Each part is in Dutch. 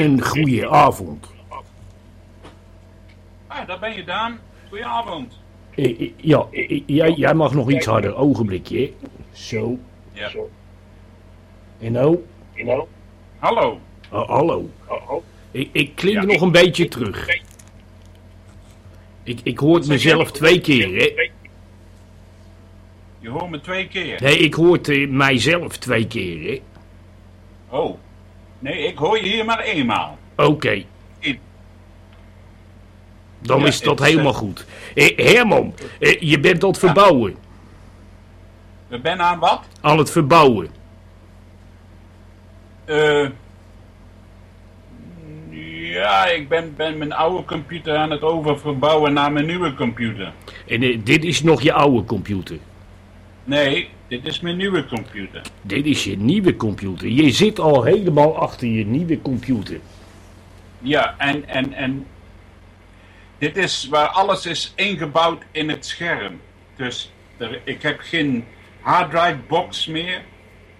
En een goede avond. Ah, daar ben je, Daan. Goedenavond. Eh, eh, ja, eh, jij, jij mag nog iets harder. Ogenblikje. hè. Zo. Ja. En nou? Hallo. Oh, hallo. Ik, ik klink Ja. nog een beetje terug. Ik, ik hoor het mezelf twee keer, hè? Je hoort me twee keer. Nee, ik hoort eh, mijzelf twee keer, hè? Oh. Nee, ik hoor je hier maar eenmaal. Oké. Dan Ja, is dat het helemaal eh, goed. Eh, Herman, eh, je bent aan het verbouwen. We zijn aan wat? Aan het verbouwen. Eh. ja, ik ben, ben mijn oude computer aan het oververbouwen naar mijn nieuwe computer. En eh, dit is nog je oude computer. Nee, dit is mijn nieuwe computer. Dit is je nieuwe computer. Je zit al helemaal achter je nieuwe computer. Ja, en, en, en dit is waar alles is ingebouwd in het scherm. Dus er, ik heb geen harddrive box meer.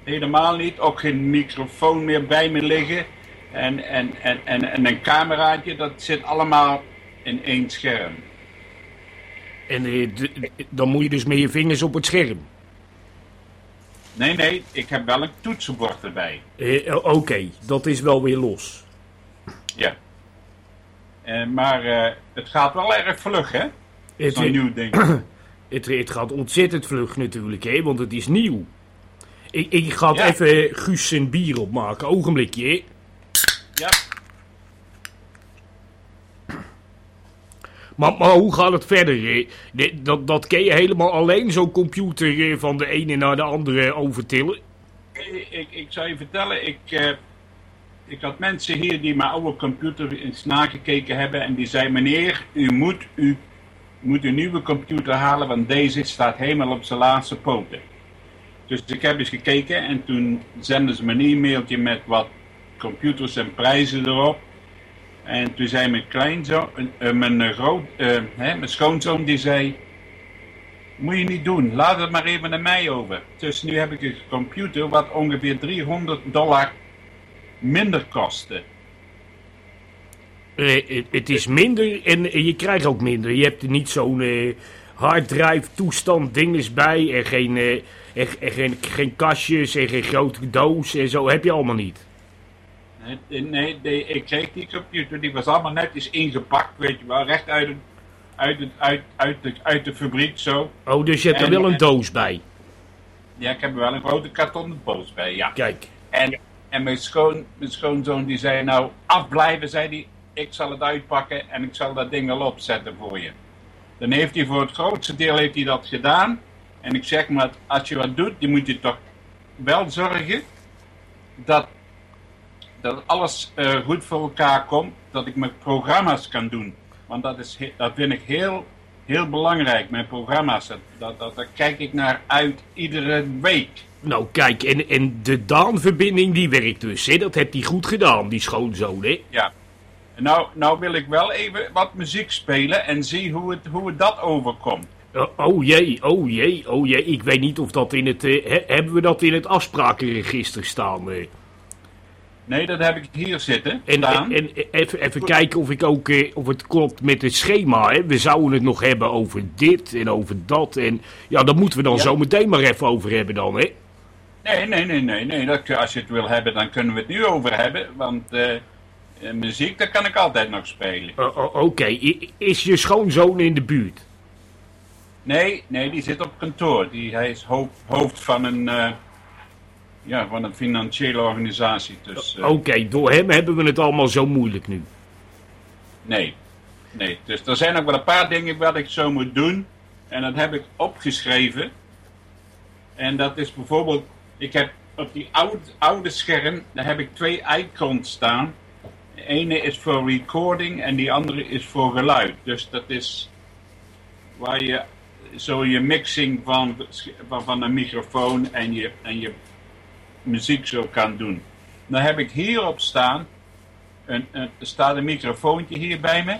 Helemaal niet. Ook geen microfoon meer bij me liggen. En, en, en, en, en een cameraatje, dat zit allemaal in één scherm. En eh, dan moet je dus met je vingers op het scherm. Nee, nee, ik heb wel een toetsenbord erbij. Eh, Oké, dat is wel weer los. Ja. Eh, maar eh, het gaat wel erg vlug, hè? Het, eh, nieuw ding. het, het gaat ontzettend vlug natuurlijk, hè, want het is nieuw. Ik, ik ga Ja. even Guus zijn bier opmaken. Ogenblikje. Ja. Maar, hoe gaat het verder? De- Dat, dat kun je helemaal alleen zo'n computer van de ene naar de andere overtillen? Ik, ik, ik zou je vertellen, ik, eh, ik had mensen hier die mijn oude computer eens nagekeken hebben en die zeiden, meneer, u moet, u moet een nieuwe computer halen, want deze staat helemaal op zijn laatste poten. Dus ik heb eens gekeken en toen zenden ze me een e-mailtje met wat computers en prijzen erop. En toen zei mijn kleinzoon, eh, mijn, eh, groot, eh, hè, mijn schoonzoon, die zei, moet je niet doen. Laat het maar even naar mij over. Dus nu heb ik een computer wat ongeveer 300 dollar minder kostte. Het- is minder en je krijgt ook minder. Je hebt er niet zo'n harddrive toestand dinges bij en geen, en, en geen, geen kastjes en geen grote doos en zo heb je allemaal niet. Nee, nee, nee, ik kreeg die computer, die was allemaal netjes ingepakt, weet je wel, recht uit, het, uit, het, uit, uit, de, uit de fabriek zo. Oh, dus je hebt er En- wel een en- doos bij. Ja, ik heb er wel een grote kartonnen doos bij, ja. Kijk. En, en mijn, schoon, mijn schoonzoon die zei nou, afblijven, zei hij, ik zal het uitpakken en ik zal dat ding al opzetten voor je. Dan heeft hij voor het grootste deel heeft hij dat gedaan. En ik zeg maar, als je wat doet, dan moet je toch wel zorgen dat, dat alles eh, goed voor elkaar komt, dat ik mijn programma's kan doen. Want dat, is, dat vind ik heel, heel belangrijk, mijn programma's. Dat, dat, dat, daar kijk ik naar uit iedere week. Nou kijk, en, en de Daan-verbinding die werkt dus. Hè? Dat heeft hij goed gedaan, die schoonzoon. Hè? Ja. Nou, nou wil ik wel even wat muziek spelen en zie hoe het, hoe het dat overkomt. Oh, oh jee, oh jee, oh jee. Ik weet niet of dat in het... eh, he- hebben we dat in het afsprakenregister staan? eh? Nee, dat heb ik hier zitten. En, staan. en, en even, even kijken of, ik ook, eh, of het klopt met het schema. Hè? We zouden het nog hebben over dit en over dat. En ja, daar moeten we dan Ja. zo meteen maar even over hebben dan. Hè? Nee, nee, nee, nee. nee. Dat, als je het wil hebben, dan kunnen we het nu over hebben. Want eh, eh, muziek, dat kan ik altijd nog spelen. Oké, is je schoonzoon in de buurt? Nee, nee, die zit op kantoor. Die, hij is hoofd, hoofd van, een, ja, van een financiële organisatie. Dus eh, Oké, door hem hebben we het allemaal zo moeilijk nu. nee. Nee, dus er zijn ook wel een paar dingen wat ik zo moet doen. En dat heb ik opgeschreven. En dat is bijvoorbeeld, ik heb op die oude, oude scherm, daar heb ik twee icons staan. De ene is voor recording en die andere is voor geluid. Dus dat is waar je zo je mixing van, van, van een microfoon en je, en je muziek zo kan doen. Dan heb ik hierop staan, een, een, er staat een microfoontje hier bij me.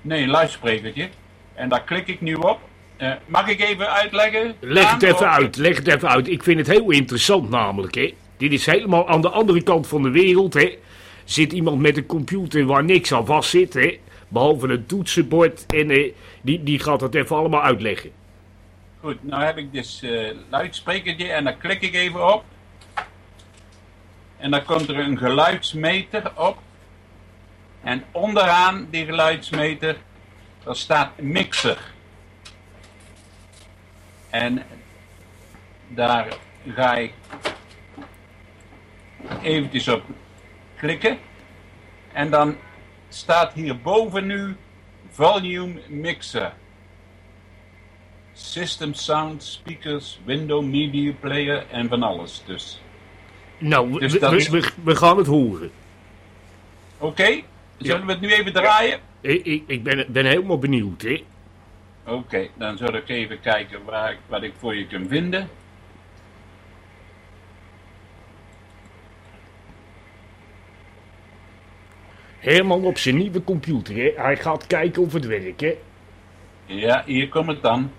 Nee, een luidsprekertje. En daar klik ik nu op. Eh, mag ik even uitleggen? Leg het even Of- uit, leg het even uit. Ik vind het heel interessant namelijk, hè. Dit is helemaal aan de andere kant van de wereld, hè. zit iemand met een computer waar niks aan vast zit, hè? Behalve een toetsenbord en eh, die, die gaat het even allemaal uitleggen. Goed, nou heb ik dus uh, luidsprekertje en daar klik ik even op. En dan komt er een geluidsmeter op. En onderaan die geluidsmeter, daar staat mixer. En daar ga ik eventjes op klikken. En dan staat hierboven nu volume mixer. System sound, speakers, window, media player en van alles. Dus, Nou, Dus we, dat we, is- we, we gaan het horen. oké, zullen we het nu even draaien? Ik, ik, ik ben, ben helemaal benieuwd, hè? Oké, dan zal ik even kijken waar ik, wat ik voor je kan vinden. Herman op zijn nieuwe computer, hè? Hij gaat kijken of het werkt, hè? Ja, hier komt het dan.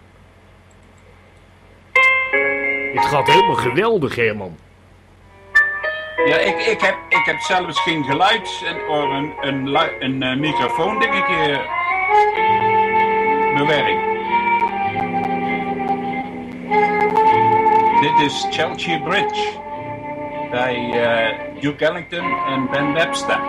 Het gaat helemaal geweldig, Herman. Ja, ik, ik, heb, ik heb zelfs geen geluids- en, of een, een, lu- een, eh, microfoon dingetje bewerkt. Dit is Chelsea Bridge bij eh, Duke Ellington en Ben Webster.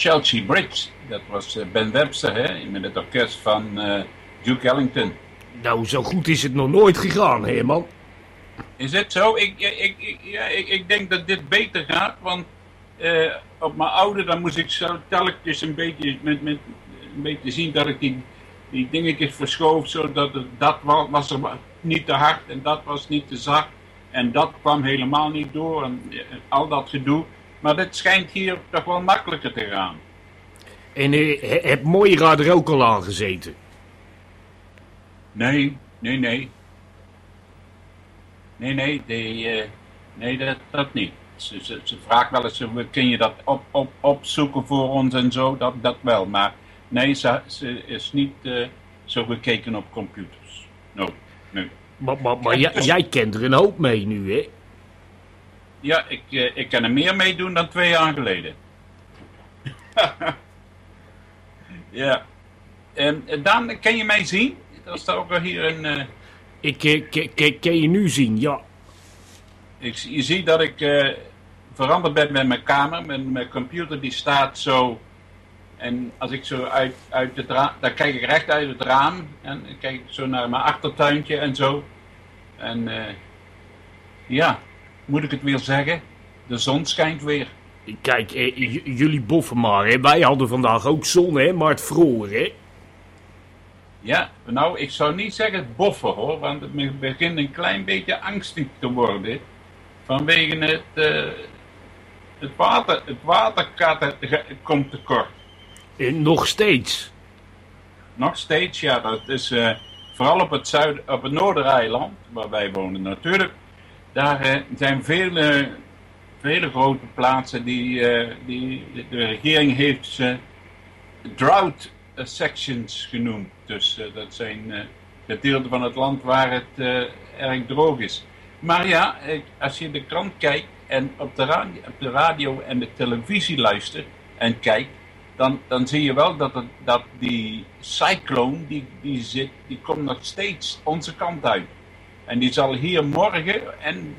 Chelsea Bridge, dat was eh, Ben Webster hè, met het orkest van eh, Duke Ellington. Nou, zo goed is het nog nooit gegaan, Herman. Is het zo? Ik, ik, ik, ja, ik, ik denk dat dit beter gaat, want eh, op mijn oude dan moest ik zo telkens een beetje, met, met, een beetje zien dat ik die, die dingetjes verschoof, zodat het, dat wa- was er niet te hard en dat was niet te zacht. En dat kwam helemaal niet door en eh, al dat gedoe. Maar dit schijnt hier toch wel makkelijker te gaan. En he- heb Moira er ook al aan gezeten? Nee, nee, nee. Nee, nee, die, eh, nee dat, dat niet. Ze, ze, ze vraagt wel eens, eh, kun je dat op, op, opzoeken voor ons en zo, dat, dat wel. Maar nee, ze, ze is niet zo gekeken op computers. No, nee. Maar, maar, maar jij, jij kent er een hoop mee nu, hè? Ja, ik, eh, ik kan er meer mee doen dan twee jaar geleden. ja. En eh, Daan, kan je mij zien? Er staat ook wel hier een... eh, Ik kan je nu zien, ja. ik, je ziet dat ik veranderd ben met mijn kamer. Mijn, mijn computer die staat zo... En als ik zo uit, uit het raam... Dan kijk ik recht uit het raam. En dan kijk ik zo naar mijn achtertuintje en zo. En ja, moet ik het weer zeggen? De zon schijnt weer. Kijk, eh, jullie boffen maar, hè. Wij hadden vandaag ook zon, hè, maar het vroor, hè. Ja, nou, ik zou niet zeggen boffen hoor, want het begint een klein beetje angstig te worden. Vanwege het, eh, het water. Het water gaat, komt tekort. Eh, nog steeds. Nog steeds, ja, dat is vooral op het, zuid, op het Noordereiland, waar wij wonen natuurlijk. Daar eh, zijn vele, vele grote plaatsen die, eh, die de regering heeft ze drought sections genoemd. Dus eh, dat zijn gedeelten van het land waar het erg droog is. Maar ja, als je de krant kijkt en op de, radio, en de televisie luistert en kijkt, dan, dan zie je wel dat, dat die cyclone, die, die, zit, die komt nog steeds onze kant uit. En die zal hier morgen en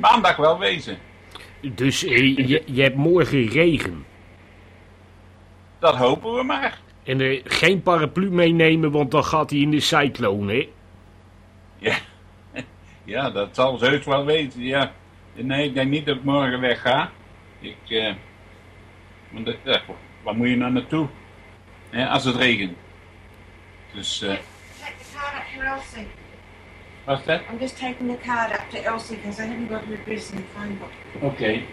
maandag wel wezen. Dus eh, je, je hebt morgen regen. Dat hopen we maar. En eh, geen paraplu meenemen, want dan gaat hij in de cyclone, hè. Ja, ja dat zal ze heus wel weten, ja. Nee, ik denk niet dat ik morgen wegga. Ik, eh, want dat- ja, waar moet je nou naartoe? Hè, als het regent. Dus, eh, Is dat? I'm just taking the card up to Elsie because I haven't got her address in the phone book. Oké. Right?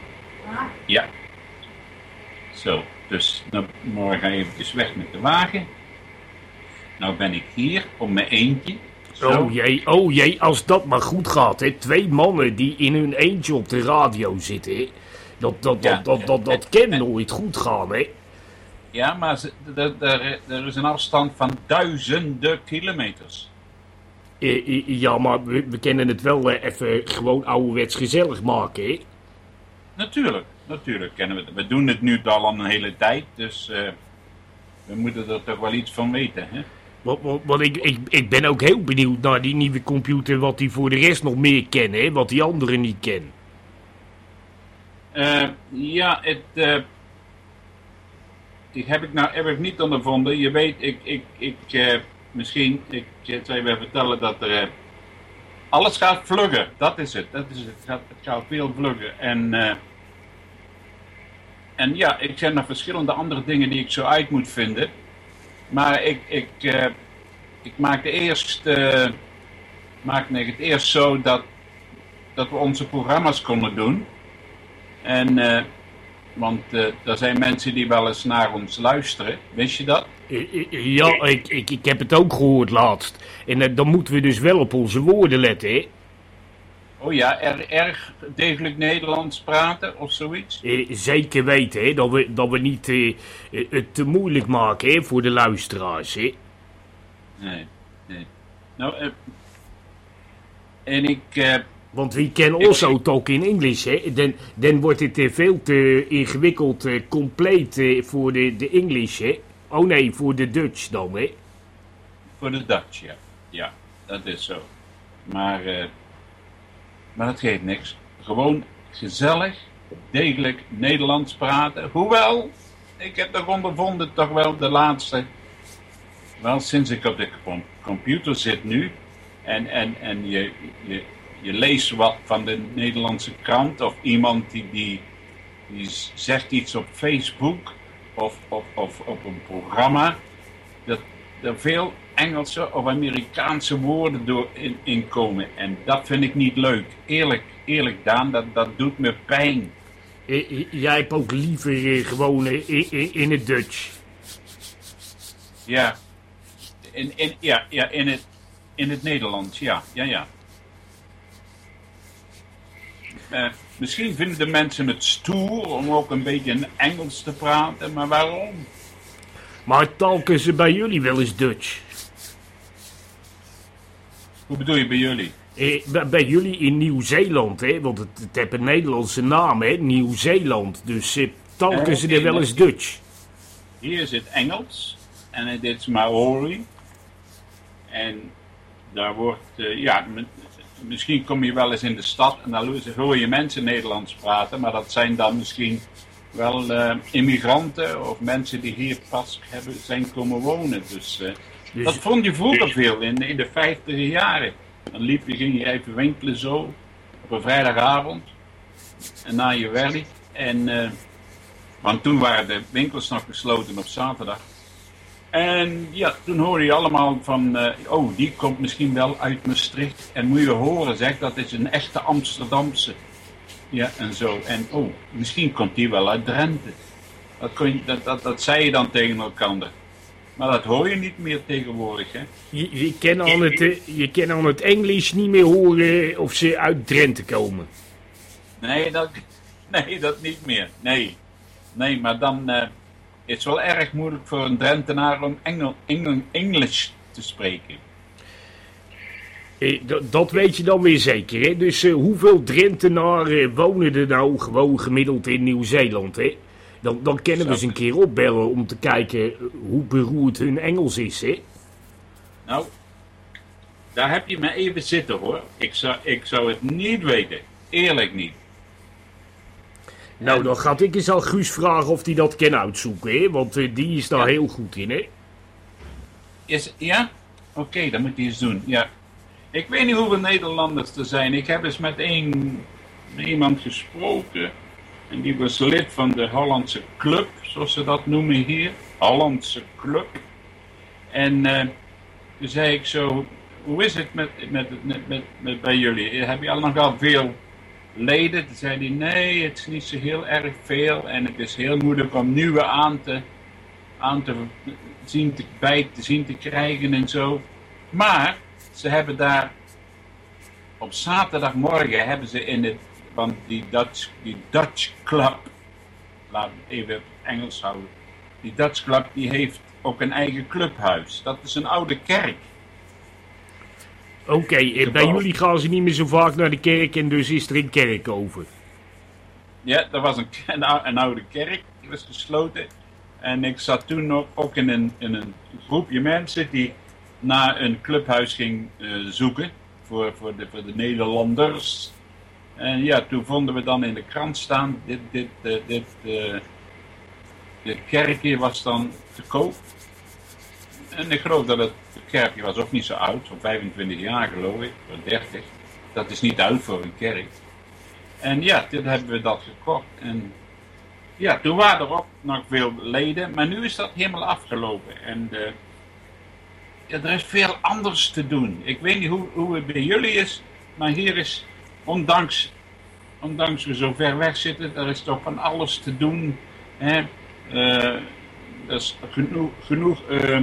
Ja. Zo, dus dan morgen ga je eventjes weg met de wagen. Nou ben ik hier om mijn eentje. Zo. Oh jee, oh jee, als dat maar goed gaat, hè. Twee mannen die in hun eentje op de radio zitten, hè. Dat, dat, Ja. dat, dat, dat, dat kan nooit goed gaan, hè. Ja, maar er is een afstand van duizenden kilometers. Eh, eh, ja, maar we, we kunnen het wel eh, even gewoon ouderwets gezellig maken, hè. Natuurlijk, natuurlijk kennen we het. We doen het nu al een hele tijd, dus we moeten er toch wel iets van weten. Hè? Want, want, want ik, ik, ik ben ook heel benieuwd naar die nieuwe computer, wat die voor de rest nog meer kennen, hè. Wat die anderen niet kennen. Eh, ja, het ik heb ik nou heb ik niet ondervonden. Je weet, ik, ik, ik misschien, ik zou je wel vertellen dat er eh, alles gaat vluggen. Dat is het. Dat is het. Het gaat, veel vluggen. En, eh, en ja, ik zijn nog verschillende andere dingen die ik zo uit moet vinden. Maar ik, ik, eh, ik maakte eerst, eh, maakte het eerst zo dat, dat we onze programma's konden doen. En, want eh, er zijn mensen die wel eens naar ons luisteren. Wist je dat? Ja, ik, ik, ik heb het ook gehoord laatst. En eh, dan moeten we dus wel op onze woorden letten, hè. Oh ja, er, erg degelijk Nederlands praten of zoiets? Eh, zeker weten, hè, dat we, dat we niet eh, het te moeilijk maken hè, voor de luisteraars. Hè. Nee, nee. Nou, eh, en ik, Want we can also talk in English. Hè. Dan, dan wordt het eh, veel te ingewikkeld, eh, compleet eh, voor de, de English. Hè. Oh nee, voor de Dutch dan. Hè. voor de Dutch, ja. Ja, dat is zo. Maar, maar dat geeft niks. Gewoon gezellig, degelijk Nederlands praten. Hoewel, ik heb toch ondervonden toch wel de laatste... Wel, sinds ik op de com- computer zit nu... En, en, en je, je, je leest wat van de Nederlandse krant... of iemand die, die, die zegt iets op Facebook... of, of, of op een programma... dat er veel Engelse of Amerikaanse woorden door in, in komen. En dat vind ik niet leuk. Eerlijk, eerlijk Daan, dat, dat doet me pijn. Jij hebt ook liever eh, gewoon eh, in, in, in het Dutch. Ja, in, in, ja, ja in, het, in het Nederlands, ja, ja, ja. Eh, misschien vinden de mensen het stoer om ook een beetje in Engels te praten, maar waarom? Maar talken ze bij jullie wel eens Dutch? Hoe bedoel je bij jullie? Eh, bij- bij jullie in Nieuw-Zeeland, hè? Want het, het heeft een Nederlandse naam, hè? Nieuw-Zeeland. Dus eh, talken Eh, ze er wel eens Dutch. Hier is het Engels en het is Maori. En daar wordt, ja, misschien kom je wel eens in de stad en dan hoor je mensen Nederlands praten, maar dat zijn dan misschien wel eh, immigranten of mensen die hier pas hebben, zijn komen wonen. Dus, Dus- dat vond je vroeger veel in, in de vijftiger jaren. Dan liep je, ging je even winkelen zo op een vrijdagavond en na je werk. En, eh, want toen waren de winkels nog gesloten op zaterdag. En ja, toen hoorde je allemaal van, eh, oh, die komt misschien wel uit Maastricht. En moet je horen, zeg, dat is een echte Amsterdamse. Ja, en zo. En oh, misschien komt die wel uit Drenthe. Dat, kon je, dat, dat, dat zei je dan tegen elkaar. Maar dat hoor je niet meer tegenwoordig, hè. Je, je, kan aan het, eh, je kan aan het Engels niet meer horen of ze uit Drenthe komen. Nee, dat, nee, dat niet meer. Nee, nee maar dan eh, is het wel erg moeilijk voor een Drentenaar om Engel, Engel, Engels te spreken. Eh, dat- weet je dan weer zeker, hè? Dus eh, hoeveel Drentenaren wonen er nou gewoon gemiddeld in Nieuw-Zeeland, hè? Dan, dan kunnen we ze een keer opbellen om te kijken eh, hoe beroerd hun Engels is, hè? Nou, daar heb je me even zitten hoor. Ik zou, ik zou het niet weten. Eerlijk niet. Nou, dan ga ik eens aan Guus vragen of hij dat kan uitzoeken, hè? Want eh, die is daar Ja. heel goed in, hè? Is, ja? Oké, dan moet hij eens doen. Ja. Ik weet niet hoeveel Nederlanders er zijn. Ik heb eens met een, iemand gesproken. En die was lid van de Hollandse Club, zoals ze dat noemen hier. Hollandse Club. En eh, toen zei ik zo, hoe is het met, met, met, met, met bij jullie? Heb je al nogal veel leden? Toen zei hij, nee, het is niet zo heel erg veel. En het is heel moeilijk om nieuwe aan te, aan te zien te, bij te zien te krijgen en zo. Maar ze hebben daar op zaterdagmorgen hebben ze in het, want die Dutch, die Dutch Club, laat me even Engels houden, die Dutch Club die heeft ook een eigen clubhuis. Dat is een oude kerk. Oké, eh, bij jullie gaan ze niet meer zo vaak naar de kerk en dus is er een kerk over. Ja, er was een, een, ou- een oude kerk, die was gesloten. En ik zat toen nog ook in een, in een groepje mensen die naar een clubhuis ging eh, zoeken voor, voor, de, voor de Nederlanders. En ja, toen vonden we dan in de krant staan, dit, dit, eh, dit, de kerkje was dan te koop. En ik geloof dat het kerkje was ook niet zo oud, zo'n 25 jaar geloof ik, of 30. Dat is niet oud voor een kerk. En ja, toen hebben we dat gekocht. En ja, toen waren er ook nog veel leden, maar nu is dat helemaal afgelopen. En eh, ja, er is veel anders te doen. Ik weet niet hoe, hoe het bij jullie is, maar hier is, ondanks, ondanks we zo ver weg zitten, er is toch van alles te doen. Hè? Eh, er is genoeg, genoeg eh,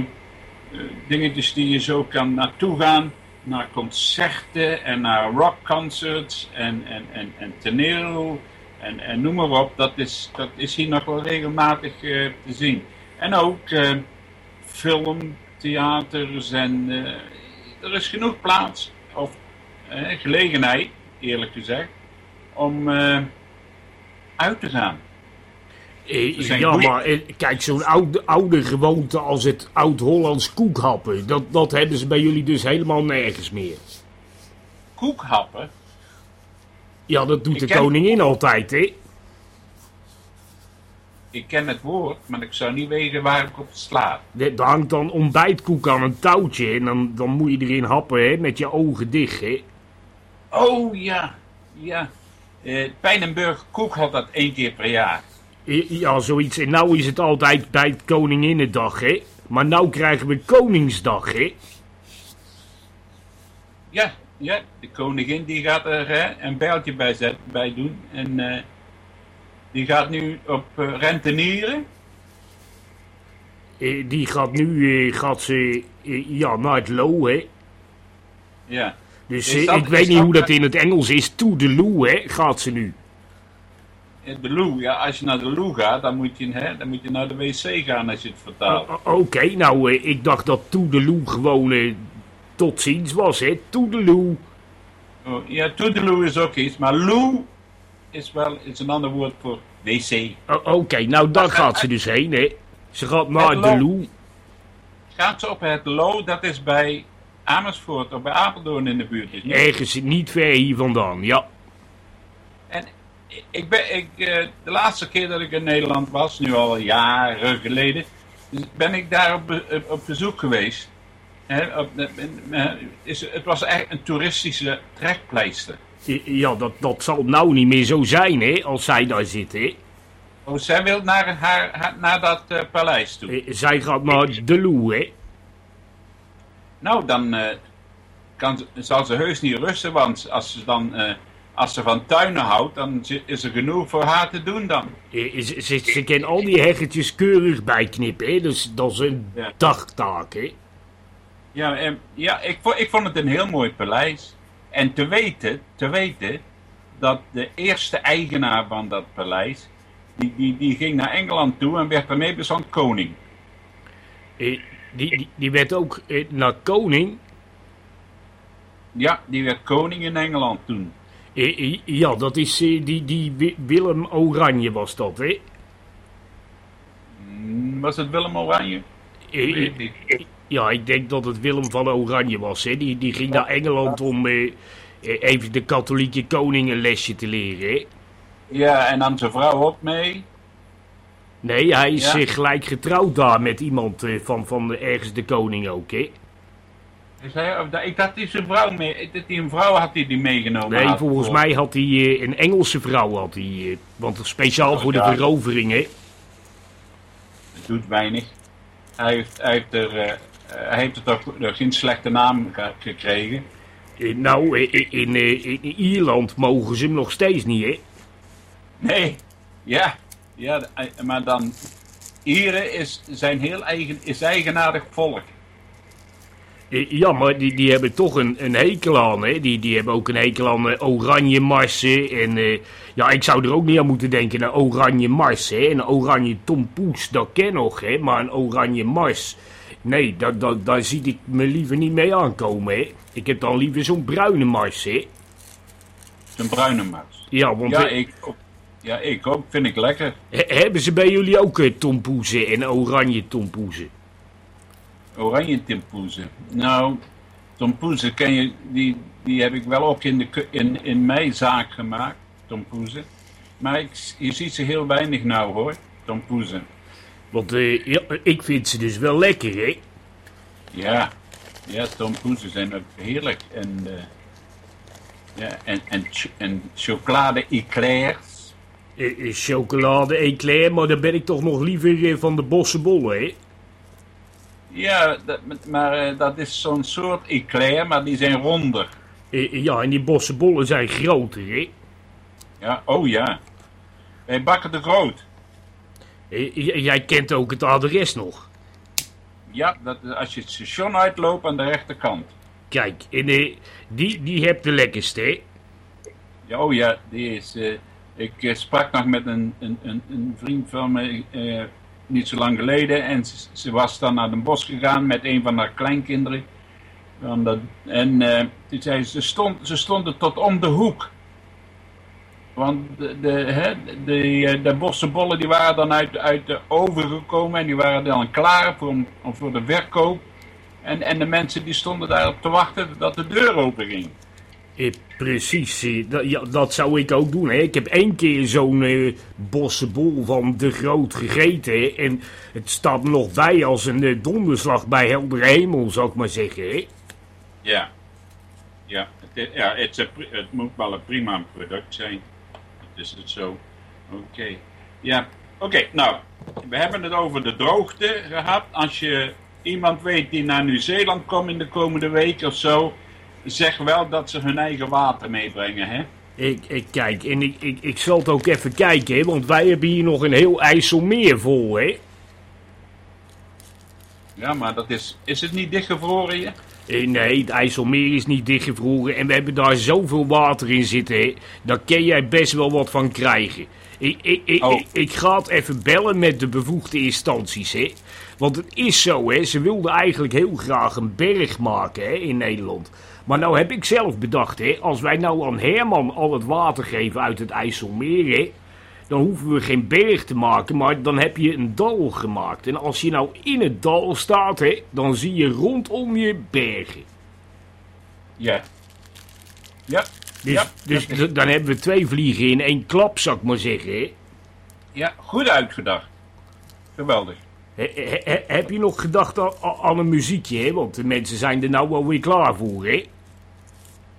dingetjes die je zo kan naartoe gaan. Naar concerten en naar rockconcerts en, en, en, en toneel en, en noem maar op. Dat is, dat is hier nog wel regelmatig eh, te zien. En ook eh, film, theaters en eh, er is genoeg plaats of eh, gelegenheid, eerlijk gezegd, om eh, uit te gaan. Eh, ja, maar eh, kijk, zo'n oude, oude gewoonte als het oud-Hollands koekhappen, dat, dat hebben ze bij jullie dus helemaal nergens meer. Koekhappen, Ja, dat doet Ik de ken- koningin altijd, hè? ik ken het woord, maar ik zou niet weten waar ik op sla. Er hangt dan ontbijtkoek aan een touwtje en dan, dan moet je erin happen, hè, met je ogen dicht, hè? Oh ja, ja. Eh Pijnenburg Koek had dat één keer per jaar. Ja, zoiets. En nou is het altijd bij het Koninginnedag, hè? Maar nou krijgen we Koningsdag, hè? Ja, ja, de koningin die gaat er eh, een bijltje bij, zet, bij doen. En eh, die gaat nu op eh, rentenieren. Eh, die gaat nu, gaat ze, ja, naar het Lo, hè? Ja. Dus dat- ik weet niet dat- hoe dat in het Engels is. To the Loo, hè? Gaat ze nu. Eh, De Loo, ja, als je naar de Loo gaat, dan moet je, hè, dan moet je naar de wc gaan als je het vertaalt. Oké, nou, eh, ik dacht dat To the Loo gewoon eh, tot ziens was, hè? To the Loo. Oh, ja, toedeloe is ook iets, maar loe is wel is een ander woord voor wc. Oké, nou daar gaat ze dus heen, hè. Ze gaat naar de. Loe. Gaat ze op het Lo, dat is bij Amersfoort of bij Apeldoorn in de buurt. Is niet? Ergens niet ver hier vandaan, ja. Ik ben, ik, eh, de laatste keer dat ik in Nederland was, nu al jaren geleden, ben ik daar op, op, op bezoek geweest. Op, is, het was echt een toeristische trekpleister. Ja, dat, dat zal nou niet meer zo zijn, hè, als zij daar zit, hè. Oh, zij wil naar, haar, haar- naar dat eh, paleis toe. Eh, Zij gaat naar de Loe, hè. Nou, dan kan zal ze heus niet rusten, want als ze, dan, als ze van tuinen houdt, dan is er genoeg voor haar te doen dan. Eh, Ze, ze, ze kan al die heggetjes keurig bijknippen, hè. Dus dat is een Ja. dagtaak, hè. Ja, en, ja ik, vond, ik vond het een heel mooi paleis. En te weten, te weten dat de eerste eigenaar van dat paleis, die, die, die ging naar Engeland toe en werd daarmee bezond koning. Eh, Die, die, die werd ook eh, naar koning. Ja, die werd koning in Engeland toen. Eh, eh, Ja, dat is eh, die, die Wi- Willem Oranje was dat, hè. Hmm, Was het Willem Oranje? Ja, ik denk dat het Willem van Oranje was. Hè. Die, die ging naar Engeland om eh, even de katholieke koning een lesje te leren. Hè. Ja, en dan zijn vrouw ook mee. Nee, hij is Ja. eh, gelijk getrouwd daar met iemand van, van ergens de koning ook. Hè. Is hij, of, dat- ik dacht die zijn vrouw mee. Dat die een vrouw had die die meegenomen. Nee, had volgens mij had hij eh, een Engelse vrouw. Had hij, eh, want speciaal voor de Ja. verovering. Hè. Het doet weinig. Hij heeft, hij heeft er, eh, hij heeft toch eh, geen slechte naam ge- gekregen. Nou, in, in Ierland mogen ze hem nog steeds niet. Hè. Nee, ja, ja maar dan. Ieren is, zijn heel eigen, is eigenaardig volk. Eh, Ja, maar die, die hebben toch een, een hekel aan, hè. Die, die hebben ook een hekel aan eh, oranje marsen. En eh, ja, ik zou er ook niet aan moeten denken, een oranje mars, hè. Een oranje tompoes, dat ken nog, hè. Maar een oranje mars, nee, dat, dat, daar zie ik me liever niet mee aankomen, hè. Ik heb dan liever zo'n bruine mars, hè. Zijn bruine muis. Ja, want Ja, ik. Ja, ik ook. Vind ik lekker. he- hebben ze bij jullie ook tompoezen en oranje tompoezen? Oranje timpoezen. Nou, tompoezen ken je, die, die heb ik wel ook in, de, in, in mijn zaak gemaakt. Tompoezen. Maar ik, je ziet ze heel weinig nou hoor. Tompoezen. Want eh, ja, ik vind ze dus wel lekker, hè. Ja, ja, tompoezen zijn ook heerlijk. En, eh, ja, en, en, en chocolade eclairs. Eh, maar dan ben ik toch nog liever van de bossenbollen, hè. Ja, dat, maar eh, dat is zo'n soort eclair, maar die zijn ronder. Eh, ja, en die bossenbollen zijn groter, hè? Ja, oh ja. Bij Bakker de Groot. Eh, jij kent ook het adres nog. Ja, dat is als je het station uitloopt aan de rechterkant. Kijk, en eh, die, die hebt de lekkerste, hè? Ja, oh ja, die is. eh, ik eh, sprak nog met een, een, een, een vriend van me eh, niet zo lang geleden. En ze, was dan naar Den Bosch gegaan met een van haar kleinkinderen. En eh, toen ze, ze, stond, ze stonden tot om de hoek. Want de, de, hè, de, eh, de bossenbollen die waren dan uit, uit de oven gekomen en die waren dan klaar voor, voor de verkoop. En, en de mensen die stonden daarop te wachten dat de deur open ging. Eh, precies, eh, dat, dat zou ik ook doen, hè? Ik heb één keer zo'n eh, bossenbol van de groot gegeten? En het staat nog bij als een donderslag bij heldere hemel, zou ik maar zeggen, hè? Ja. Ja, het, ja het, het moet wel een prima product zijn. Is het zo. Oké. Ja, oké. nou, we hebben het over de droogte gehad. Als je iemand weet die naar Nieuw-Zeeland komt in de komende week of zo, zeg wel dat ze hun eigen water meebrengen, hè? Ik, ik kijk, en ik, ik, ik zal het ook even kijken, hè? Want wij hebben hier nog een heel IJsselmeer vol, hè? Ja, maar dat is, is het niet dichtgevroren je? Eh, nee, het IJsselmeer is niet dichtgevroren en we hebben daar zoveel water in zitten, hè. Daar kun jij best wel wat van krijgen. Ik, ik, ik, Oh. ik, ik ga het even bellen met de bevoegde instanties, hè. Want het is zo, hè. Ze wilden eigenlijk heel graag een berg maken, hè, in Nederland. Maar nou heb ik zelf bedacht, hè, als wij nou aan Herman al het water geven uit het IJsselmeer, hè, dan hoeven we geen berg te maken, maar dan heb je een dal gemaakt. En als je nou in het dal staat, hè, dan zie je rondom je bergen. Ja. Ja. Dus, ja, dus is- dan hebben we twee vliegen in één klap, zou ik maar zeggen. Hè. ja, goed uitgedacht. Geweldig. He- he- he- heb je nog gedacht aan, aan een muziekje, hè? Want de mensen zijn er nou wel weer klaar voor, hè?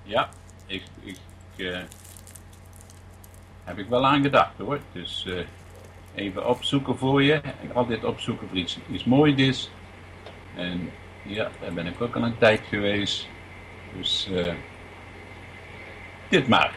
Ja, ik, ik eh, heb ik wel aan gedacht hoor. Dus eh, even opzoeken voor je. En altijd opzoeken voor iets, iets moois is. En ja, daar ben ik ook al een tijd geweest. Dus eh, dit maar.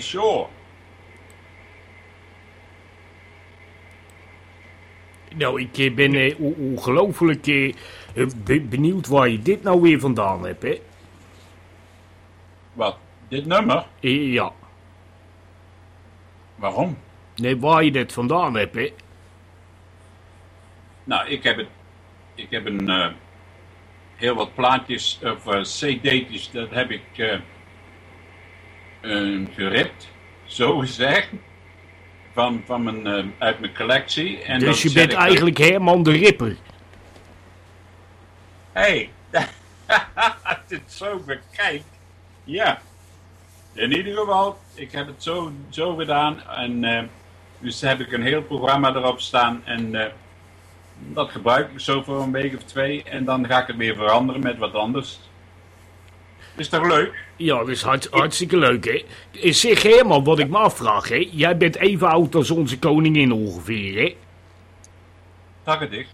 Shaw. Nou, ik eh, ben eh, on- ongelooflijk eh, eh, be- benieuwd waar je dit nou weer vandaan hebt, hè? Wat? Dit nummer? Ja. Waarom? Nee, waar je dit vandaan hebt, hè? Nou, ik heb het. Ik heb een. heel wat plaatjes of eh, cd'tjes, dat heb ik. eh eh, geript, zo gezegd. Van, van mijn, eh, uit mijn collectie. En dus je bent eigenlijk Herman de Ripper. Hé, hey, als je het zo bekijkt. Ja. In ieder geval, ik heb het zo, zo gedaan. En eh, dus heb ik een heel programma erop staan. En eh, dat gebruik ik zo voor een week of twee. En dan ga ik het weer veranderen met wat anders. Is toch leuk? Ja, dat is hart, hartstikke leuk, hè? Eh, Zeg Herman, wat ik me afvraag, hè? Jij bent even oud als onze koningin ongeveer, hè? 80.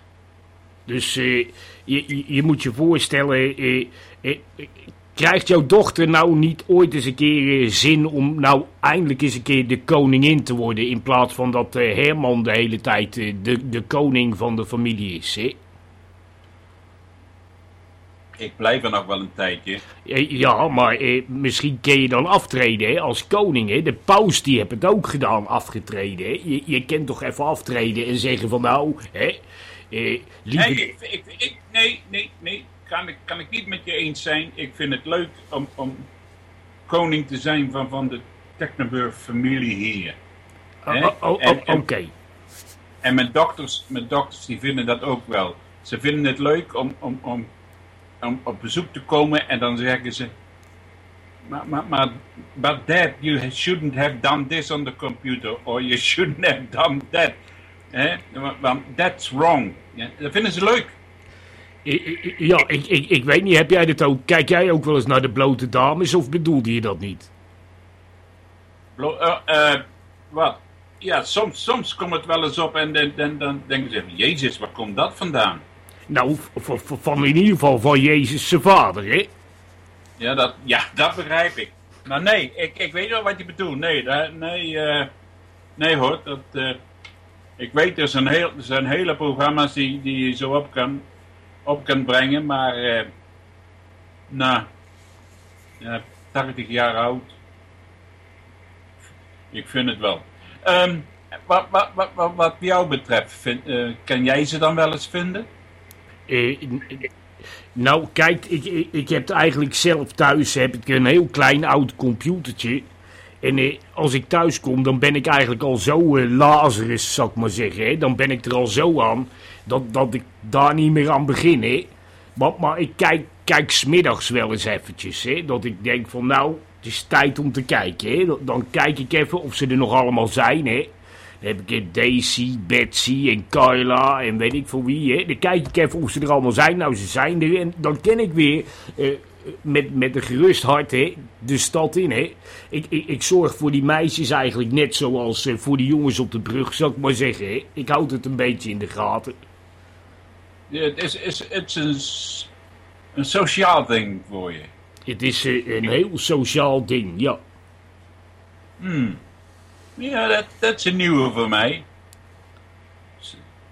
Dus eh, je, je, je moet je voorstellen, eh, krijgt jouw dochter nou niet ooit eens een keer zin om nou eindelijk eens een keer de koningin te worden, in plaats van dat Herman de hele tijd de, de koning van de familie is, hè? Ik blijf er nog wel een tijdje. Ja, maar eh, misschien kun je dan aftreden hè, als koning. Hè? De paus die heeft het ook gedaan, afgetreden. Hè? Je, je kent toch even aftreden en zeggen van nou, hè, eh, lieve... Nee, ik, ik, ik- nee, nee, nee. Kan ik, kan ik niet met je eens zijn. Ik vind het leuk om, om koning te zijn van, van de Technoburg familie hier. Oh, hè? oh, oh, Oké. En mijn dokters, mijn dokters die vinden dat ook wel. Ze vinden het leuk om, om, om, om op bezoek te komen en dan zeggen ze... Maar, maar, maar, but dad, you shouldn't have done this on the computer. Or you shouldn't have done that. Hè? Want- that's wrong. Ja, dat vinden ze leuk. Ja, ik, ik, ik weet niet, heb jij dat ook? Kijk jij ook wel eens naar de blote dames of bedoelde je dat niet? Blo- eh, eh, wat? Ja, soms, soms komt het wel eens op en dan, dan, dan denken ze... Jezus, waar komt dat vandaan? Nou, van in ieder geval van Jezus zijn vader, hè? Ja, dat, ja, dat begrijp ik. Maar nee, ik, ik weet wel wat je bedoelt. Nee, nee, eh, nee hoor. Dat, eh, ik weet, er zijn, heel, er zijn hele programma's die, die je zo op kan, op kan brengen. Maar, eh, ja, 80 jaar oud. Ik vind het wel. Ehm, wat, wat, wat, wat, jou betreft, vind, eh, kan jij ze dan wel eens vinden? Eh, nou, kijk, ik, ik, heb eigenlijk zelf thuis heb ik een heel klein oud computertje. En eh, als ik thuis kom, dan ben ik eigenlijk al zo eh, Lazarus, zal ik maar zeggen. Hè? Dan ben ik er al zo aan dat, dat ik daar niet meer aan begin. Hè? Maar, ik kijk, kijk smiddags wel eens eventjes. Hè? Dat ik denk van nou, het is tijd om te kijken. Hè? Dan kijk ik even of ze er nog allemaal zijn. Hè? Heb ik Daisy, Betsy en Carla en weet ik voor wie. Hè? Dan kijk ik even of ze er allemaal zijn. Nou, ze zijn er. En dan ken ik weer eh, met, met een gerust hart hè, de stad in. Hè? Ik, ik, ik zorg voor die meisjes eigenlijk net zoals eh, voor die jongens op de brug, zal ik maar zeggen. Hè? Ik houd het een beetje in de gaten. Ja, Het is, is, het is een sociaal ding voor je. Het is eh, een heel sociaal ding, ja. Hmm. Ja, dat, dat is een nieuwe voor mij.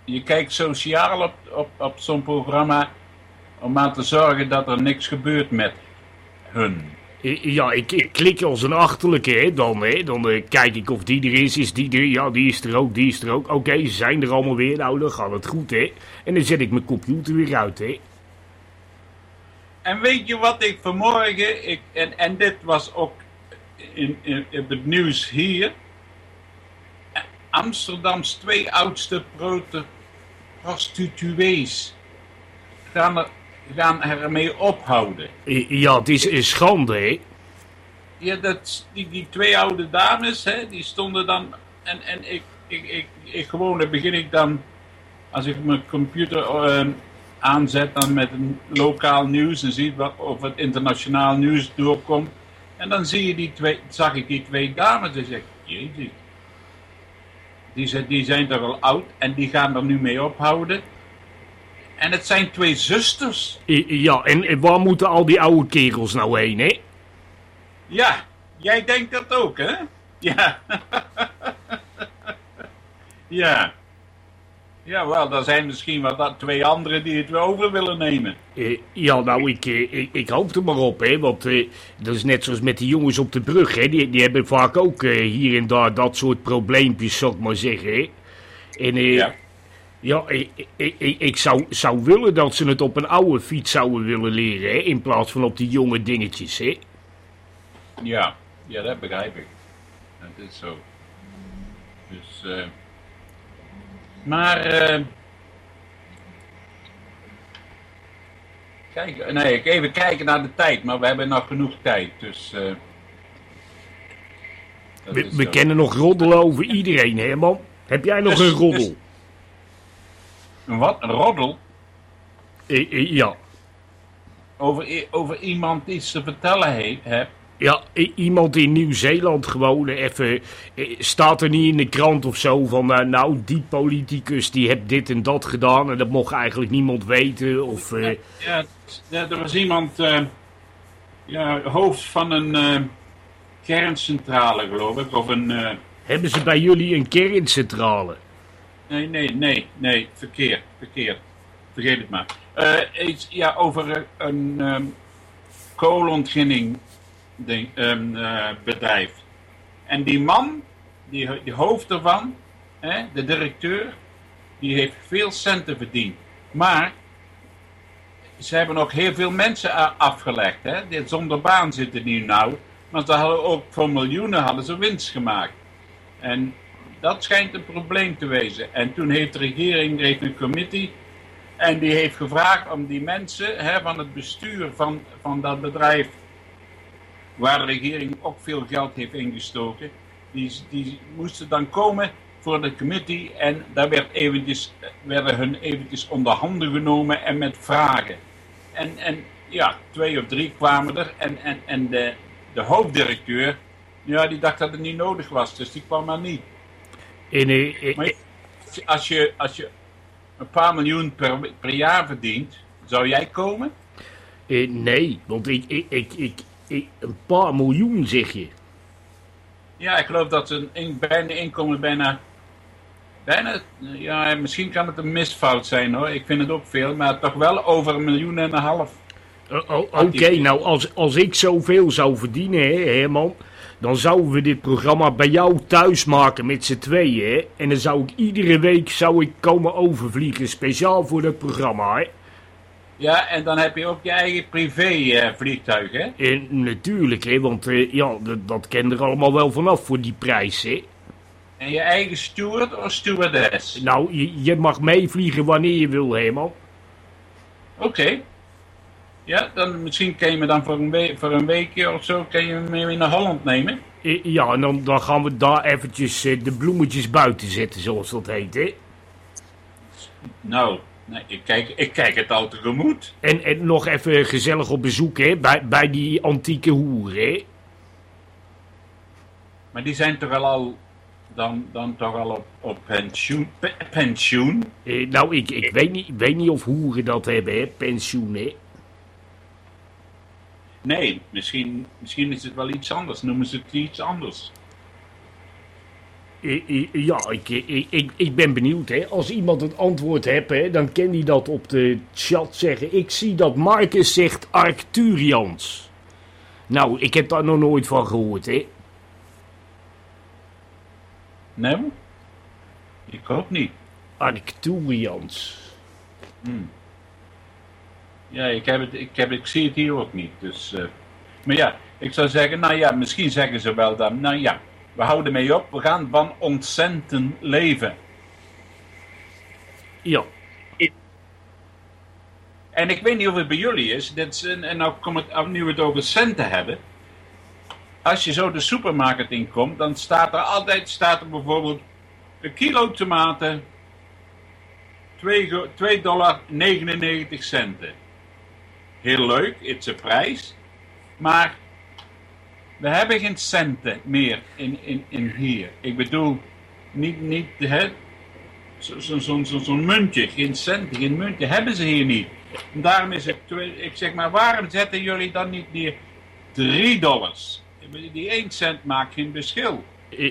Je kijkt sociaal op, op, op zo'n programma om maar te zorgen dat er niks gebeurt met hun. Ja, ik, ik klik als een achterlijke, hè, dan, hè. Dan eh, kijk ik of die er is, is die er, ja, die is er ook, die is er ook. Oké, ze zijn er allemaal weer, nou, dan gaat het goed, hè. En dan zet ik mijn computer weer uit, hè. En weet je wat ik vanmorgen, ik, en, en dit was ook in, in, in het nieuws hier. Amsterdams twee oudste prostituees gaan, er, gaan ermee ophouden. Ja, het is een schande, hè. Ja, dat, die, die twee oude dames, hè, die stonden dan. En, en ik, ik, ik, ik gewoon, dan begin ik dan. Als ik mijn computer eh, aanzet, dan met een lokaal nieuws en zie wat, of het internationaal nieuws doorkomt. En dan zie je die twee, zag ik die twee dames en zeg ik, jezus. Die, zijn- die zijn toch al oud en die gaan er nu mee ophouden. En het zijn twee zusters. Ja, en waar moeten al die oude kerels nou heen, hè? Ja, jij denkt dat ook, hè? Ja. ja. Ja, wel, er zijn misschien wel dat twee anderen die het weer over willen nemen. Eh, ja, nou, ik, eh, ik, ik hoop er maar op, hè. Want eh, dat is net zoals met die jongens op de brug, hè. Die, die hebben vaak ook hier en daar dat soort probleempjes, zal ik maar zeggen, hè. En Ja. ja, ik, ik, ik, ik zou, zou willen dat ze het op een oude fiets zouden willen leren, hè. In plaats van op die jonge dingetjes, hè. Ja, ja, dat begrijp ik. Dat is zo. Dus, eh. Maar, eh. Kijk, nee, even kijken naar de tijd, maar we hebben nog genoeg tijd, dus. eh We, we kennen nog roddelen over iedereen, hè, man. Heb jij nog Dus- een roddel? dus- Een Wat? Een roddel? Eh, ja. Over, over iemand iets te vertellen heeft, hebt? Ja, iemand in Nieuw-Zeeland gewoon even... eh, Staat er niet in de krant of zo van... eh, nou, die politicus die heeft dit en dat gedaan... en dat mocht eigenlijk niemand weten. Of, eh, Ja, ja, er was iemand, ja, hoofd van een kerncentrale geloof ik, of een, hebben ze bij jullie een kerncentrale? nee, nee, nee, nee, verkeerd, verkeerd, vergeet het maar. Iets, ja, over een ehm koolontginning ehm, eh, bedrijf. En die man, die, die hoofd ervan, hè, de directeur, die heeft veel centen verdiend. Maar ze hebben ook heel veel mensen afgelegd. Hè? Zonder baan zitten die nou. Maar ze hadden ook voor miljoenen hadden ze winst gemaakt. En dat schijnt een probleem te wezen. En toen heeft de regering er heeft een committee. En die heeft gevraagd om die mensen hè, van het bestuur van, van dat bedrijf. Waar de regering ook veel geld heeft ingestoken. Die, die moesten dan komen voor de committee. En daar werd eventjes, werden hun eventjes onder handen genomen en met vragen. En, en ja, twee of drie kwamen er. En, en, en de, de hoofddirecteur, ja, die dacht dat het niet nodig was. Dus die kwam maar niet. En, Maar als je, als je een paar miljoen per, per jaar verdient, zou jij komen? eh, nee, want ik, ik, ik, ik- een paar miljoen zeg je. Ja, ik geloof dat een in, bijna inkomen bijna, bijna, ja, misschien kan het een misfout zijn hoor. Ik vind het ook veel, maar toch wel over een miljoen en een half. Oké, nou als, als ik zoveel zou verdienen, hè, Herman, dan zouden we dit programma bij jou thuis maken met z'n tweeën. Hè? En dan zou ik iedere week zou ik komen overvliegen, speciaal voor dat programma. Hè? Ja, en dan heb je ook je eigen privé eh, vliegtuig, hè? En natuurlijk, hè, want eh, ja, dat, dat ken er allemaal wel vanaf voor die prijs. Hè? En je eigen steward of stewardess? Nou, je, je mag meevliegen wanneer je wil, Herman. Oké. Ja, dan misschien kan je me dan voor een, voor een weekje of zo kan je me mee naar Holland nemen. Eh, Ja, en dan, dan gaan we daar eventjes de bloemetjes buiten zetten, zoals dat heet. Hè? Nou, nee, ik, kijk, ik kijk het al tegemoet. En, en nog even gezellig op bezoek hè, bij, bij die antieke hoer. Hè? Maar die zijn toch wel al, dan, dan toch al op, op pensioen? pe- pensioen? Eh, nou, ik, ik weet, niet, ik weet niet of hoeren dat hebben, hè, pensioen. Hè? Nee, misschien, misschien is het wel iets anders. Noemen ze het iets anders. Ja, ik, ik, ik ben benieuwd. Hè. Als iemand het antwoord heeft, hè, dan kan die dat op de chat zeggen. Ik zie dat Marcus zegt Arcturians. Nou, ik heb daar nog nooit van gehoord, hè. Nee? Ik hoop niet. Arcturians. Ja, ik, heb het, ik, heb, ik zie het hier ook niet. Dus, eh, maar ja, ik zou zeggen, nou ja, misschien zeggen ze wel dan, nou ja, we houden mee op, we gaan van ontcenten leven. Ja, En ik weet niet of het bij jullie is, dit is en nou kom het, nu we het over centen hebben. Als je zo de supermarkt inkomt, dan staat er altijd, staat er bijvoorbeeld een kilo tomaten, 2 dollar 99 centen. Heel leuk, het is een prijs. Maar we hebben geen centen meer in, in, in hier. Ik bedoel, niet, niet hè, zo'n zo, zo, zo, zo'n muntje, geen centen, geen muntje, hebben ze hier niet. En daarom is het, ik zeg maar, waarom zetten jullie dan niet neer 3 dollars? Die 1 cent maakt geen verschil.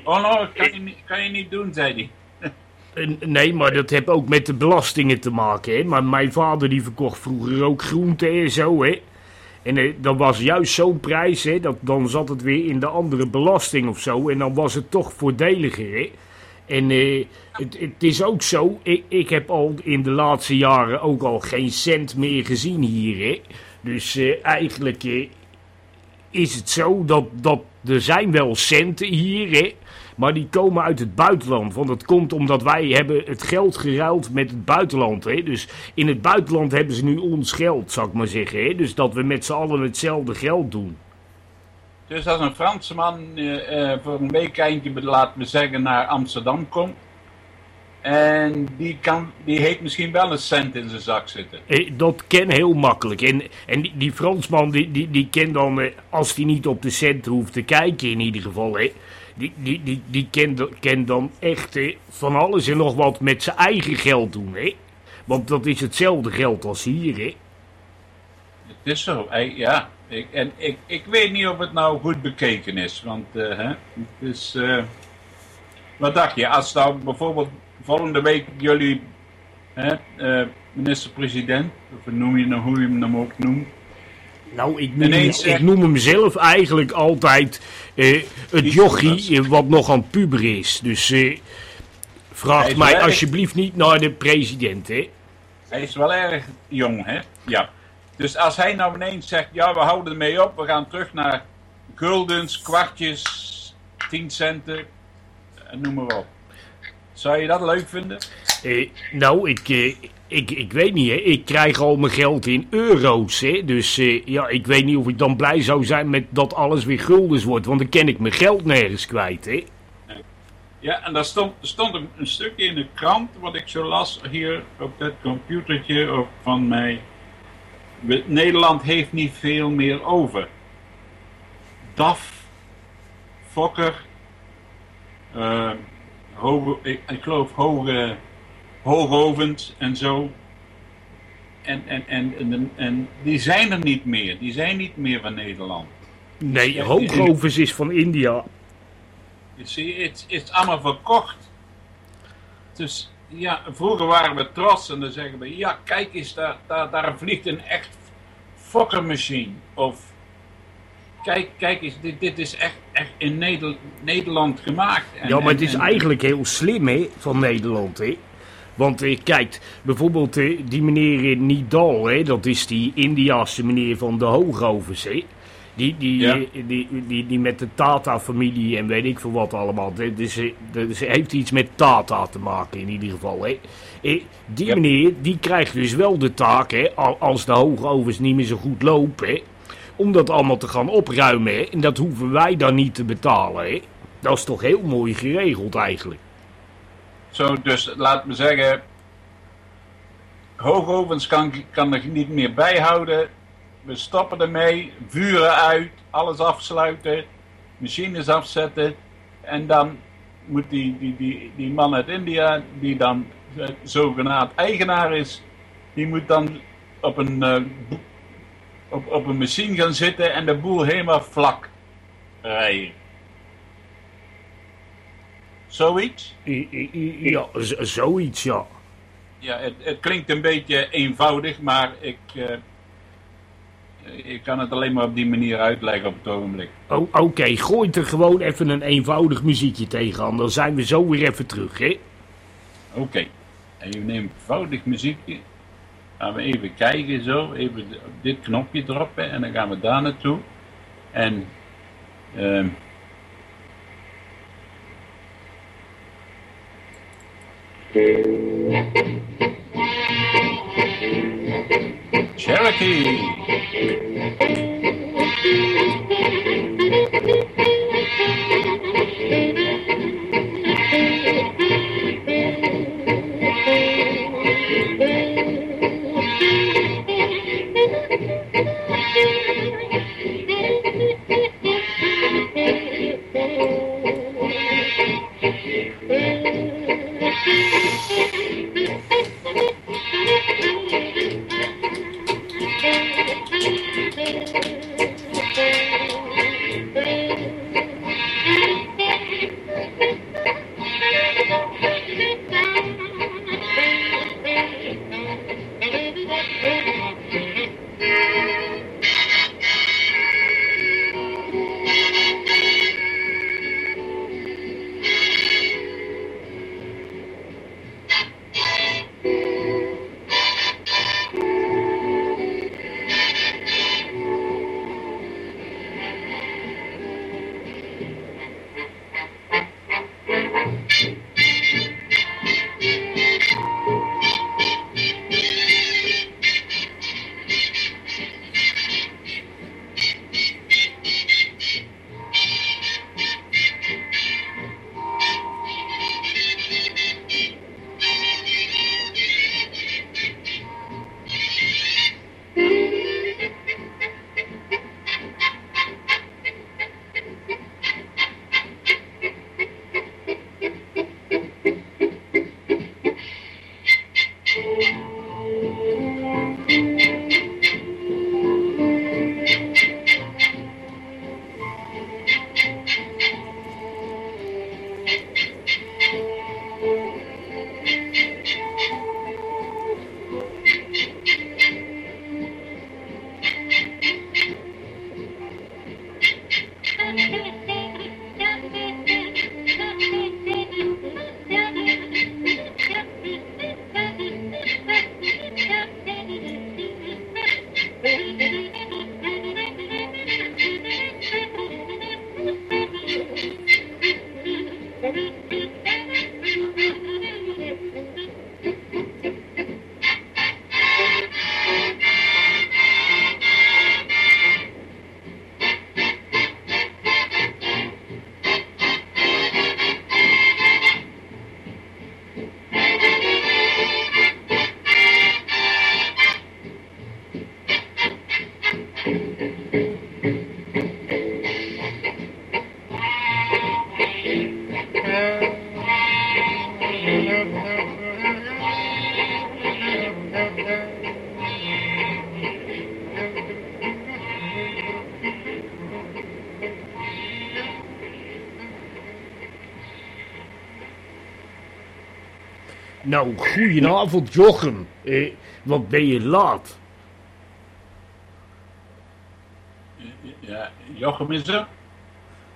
Oh no, kan je, niet- kan je niet doen, zei hij. eh, nee, maar dat heeft ook met de belastingen te maken, hè. Maar mijn vader die verkocht vroeger ook groenten en zo, hè. En eh, dat was juist zo'n prijs, hè. Dat, dan zat het weer in de andere belasting of zo. En dan was het toch voordeliger, hè. En eh, het, het is ook zo, ik, ik heb al in de laatste jaren ook al geen cent meer gezien hier. Hè? Dus eh, eigenlijk eh, is het zo dat, dat er zijn wel centen hier, hè? Maar die komen uit het buitenland. Want dat komt omdat wij hebben het geld geruild met het buitenland. Hè? Dus in het buitenland hebben ze nu ons geld, zou ik maar zeggen. Hè? Dus dat we met z'n allen hetzelfde geld doen. Dus als een Fransman eh, eh, voor een weekendje, laten we zeggen, naar Amsterdam komt. En die, kan, die heeft misschien wel een cent in zijn zak zitten. Eh, dat ken heel makkelijk. En, en die, die Fransman, die, die, die ken dan, als hij niet op de cent hoeft te kijken in ieder geval, hè, die, die, die, die ken, dan- echt van alles en nog wat met zijn eigen geld doen. Hè. Want dat is hetzelfde geld als hier. Hè. Het is zo, ja. Ik, en ik, ik weet niet of het nou goed bekeken is. Want eh, hè, het is. eh, wat dacht je? Als nou bijvoorbeeld volgende week jullie eh, minister-president, of noem je nou hoe je hem dan ook noemt. Nou, ik noem, Ineens, hem, eh, ik noem hem zelf eigenlijk altijd eh, het jochie eh, wat nog aan het puberen is. Dus eh, vraag is mij erg- alsjeblieft niet naar de president, hè. Hij is wel erg jong, hè? Ja. Dus als hij nou ineens zegt, ja, we houden ermee op, we gaan terug naar guldens, kwartjes, 10 centen, en noem maar op. Zou je dat leuk vinden? Eh, nou, ik, ik, ik weet niet, hè. Ik krijg al mijn geld in euro's, hè. Dus eh, ja, ik weet niet of ik dan blij zou zijn met dat alles weer guldens wordt. Want dan ken ik mijn geld nergens kwijt, hè. Ja, en daar stond, stond een, stukje in de krant, wat ik zo las hier op dat computertje van mij. Nederland heeft niet veel meer over. DAF, Fokker, eh, hoge, ik, ik geloof hoge, hoogovens en zo. En, en, en, en, en die zijn er niet meer. Die zijn niet meer van Nederland. Nee, Hoogovens is van India. Je ziet, het is allemaal verkocht. Dus ja, vroeger waren we trots en dan zeggen we, ja, kijk eens, daar, daar, daar vliegt een echt fokkermachine. Of kijk, kijk eens, dit, dit is echt, echt in Neder- Nederland gemaakt. En- Ja, maar het is en- eigenlijk heel slim, hè, van Nederland, hè. Want eh, kijk, bijvoorbeeld eh, die meneer in Nidal, hè, dat is die Indiaanse meneer van de Hoogovens, hè. Die, die, Ja. eh, die, die, die, met de Tata-familie en weet ik veel wat allemaal. Dat dus, eh, dus heeft iets met Tata te maken in ieder geval, hè. Eh, die Ja. meneer, die krijgt dus wel de taak, hè, al- als de Hoogovens niet meer zo goed lopen, hè, om dat allemaal te gaan opruimen, hè. En dat hoeven wij dan niet te betalen, hè. Dat is toch heel mooi geregeld eigenlijk. Zo, dus laat me zeggen, hoogovens kan, kan er niet meer bijhouden. We stoppen ermee, vuren uit, alles afsluiten, machines afzetten. En dan moet die, die, die, die man uit India, die dan eh, zogenaamd eigenaar is, die moet dan op een, eh, op, op een machine gaan zitten en de boel helemaal vlak rijden. Zoiets? I- I- I- Ja, zoiets, ja. Ja, het, het klinkt een beetje eenvoudig, maar ik, eh, ik kan het alleen maar op die manier uitleggen op het ogenblik. O- Oké, gooi er gewoon even een eenvoudig muziekje tegenaan. Dan zijn we zo weer even terug, hè? Oké, en je neemt eenvoudig muziekje. Gaan we even kijken zo, even dit knopje droppen en dan gaan we daar naartoe. En ehm Cherokee. Nou, goedenavond Jochem. Eh, wat ben je laat? Ja, Jochem is er?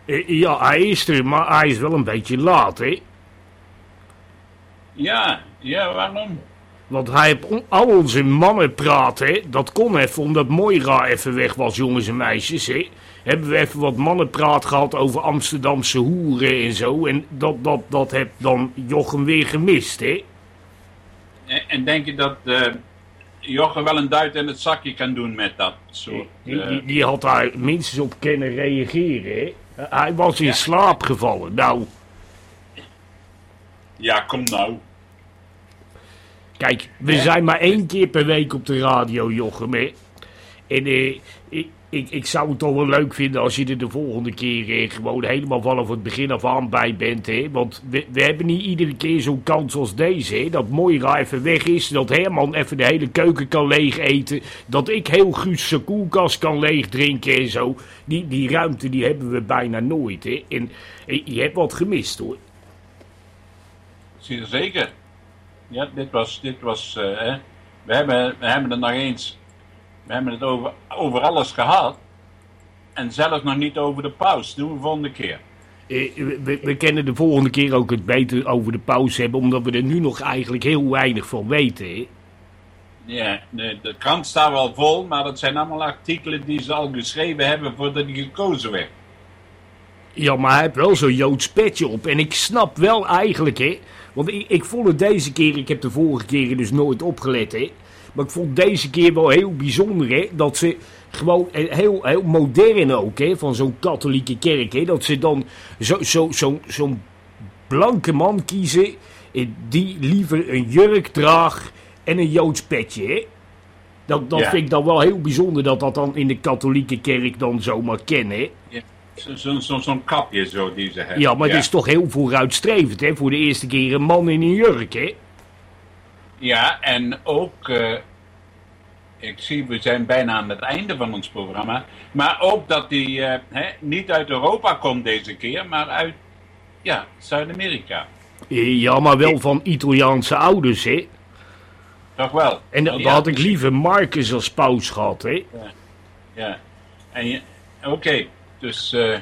Eh, ja, hij is er, maar hij is wel een beetje laat, hè? Ja, ja, waarom? Want hij heeft al onze mannen praten, hè? Dat kon even omdat Moira even weg was, jongens en meisjes, hè? Hebben we even wat mannenpraat gehad over Amsterdamse hoeren en zo. En dat, dat, dat heb dan Jochem weer gemist, hè? En, en denk je dat eh, Jochem wel een duit in het zakje kan doen met dat soort... Die, eh, die, die had daar minstens op kunnen reageren, hè? Hij was in slaap gevallen. Nou, Ja, kom nou. Kijk, we zijn maar één keer per week op de radio, Jochem. Hè? En eh, ik, ik, ik zou het toch wel leuk vinden als je er de volgende keer eh, gewoon helemaal vanaf het begin af aan bij bent. Hè? Want we, we hebben niet iedere keer zo'n kans als deze. Hè? Dat Moira even weg is, dat Herman even de hele keuken kan leeg eten. Dat ik heel Guus zijn koelkast kan leeg drinken en zo. Die, die ruimte die hebben we bijna nooit. Hè? En eh, je hebt wat gemist hoor. Zeker. Ja, dit was, dit was, eh. We hebben, we hebben het nog eens, we hebben het over, over alles gehad. En zelfs nog niet over de paus. Doen we volgende keer. Eh, we, we kunnen de volgende keer ook het beter over de pauze hebben, omdat we er nu nog eigenlijk heel weinig van weten. Hè? Ja, de, de krant staat wel vol, maar dat zijn allemaal artikelen die ze al geschreven hebben voordat die gekozen werd. Ja, maar hij heeft wel zo'n Joods petje op. En ik snap wel eigenlijk, hè. Want ik, ik vond het deze keer, ik heb de vorige keren dus nooit opgelet, hè. Maar ik vond deze keer wel heel bijzonder, hè. Dat ze gewoon eh, heel, heel modern ook, hè. Van zo'n katholieke kerk, hè. Dat ze dan zo, zo, zo, zo'n blanke man kiezen. eh, Die liever een jurk draagt en een Joods petje, hè. Dat, dat Ja. vind ik dan wel heel bijzonder dat dat dan in de katholieke kerk dan zomaar kennen, hè. Zo'n zo, zo, zo'n kapje zo die ze hebben. Ja, maar het is toch heel vooruitstrevend, hè? Voor de eerste keer een man in een jurk, hè? Ja, en ook, eh, ik zie, we zijn bijna aan het einde van ons programma. Maar ook dat die eh, hè, niet uit Europa komt deze keer, maar uit ja, Zuid-Amerika. Ja, maar wel van Italiaanse ouders, hè? Toch wel? En dan ja, had ik liever Marcus als paus gehad, hè? Ja, en je, oké, dus, eh,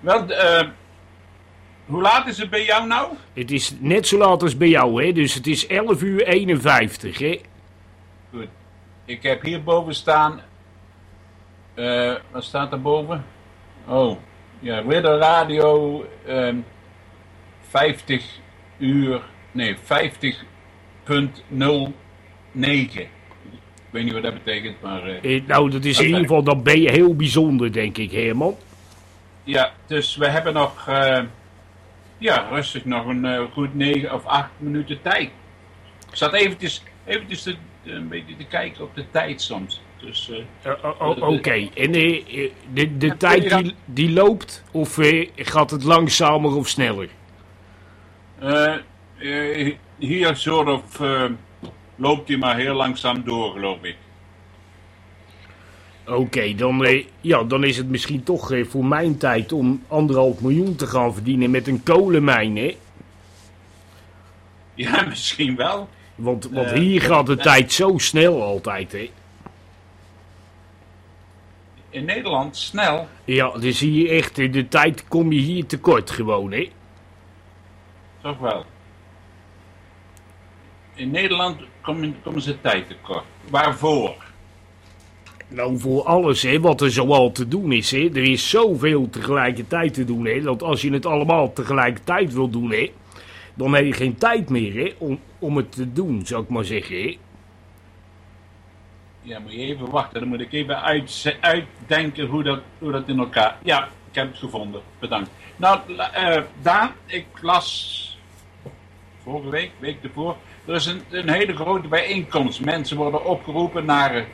wel, eh, hoe laat is het bij jou nou? Het is net zo laat als bij jou, hè? Dus het is 11 uur 51, hè? Goed, ik heb hierboven staan, eh, wat staat er boven? Oh, ja, Ridder Radio, ehm 50 uur, nee, 50.09. Ik weet niet wat dat betekent, maar... eh, Eh, nou, dat is in ieder geval, dan ben je heel bijzonder, denk ik, Herman. Ja, dus we hebben nog, ja, rustig nog een eh, goed negen of acht minuten tijd. Ik zat eventjes, eventjes te, een beetje te kijken op de tijd soms. Dus, eh, Eh, Oké, en de, de tijd die, die loopt, of gaat het langzamer of sneller? hier soort of loopt hij maar heel langzaam door, geloof ik. Oké, dan, eh, ja, dan is het misschien toch eh, voor mijn tijd om anderhalf miljoen te gaan verdienen met een kolenmijn, hè? Ja, misschien wel. Want, want Eh, hier gaat de tijd zo snel altijd, hè? In Nederland snel. Ja, dus hier echt, eh, de tijd kom je hier tekort gewoon, hè? Toch wel. In Nederland komen, komen ze tijd tekort. Waarvoor? Nou, voor alles, hè, wat er zoal te doen is, hè? Er is zoveel tegelijkertijd te doen, hè? Dat als je het allemaal tegelijkertijd wil doen, hè? Dan heb je geen tijd meer, hè? Om, om het te doen, zou ik maar zeggen, hè? Ja, moet je even wachten. Dan moet ik even uit, uitdenken hoe dat, hoe dat in elkaar... Ja, ik heb het gevonden. Bedankt. Nou, eh, Daan, ik las vorige week, week ervoor. Er is een, een hele grote bijeenkomst. Mensen worden opgeroepen naar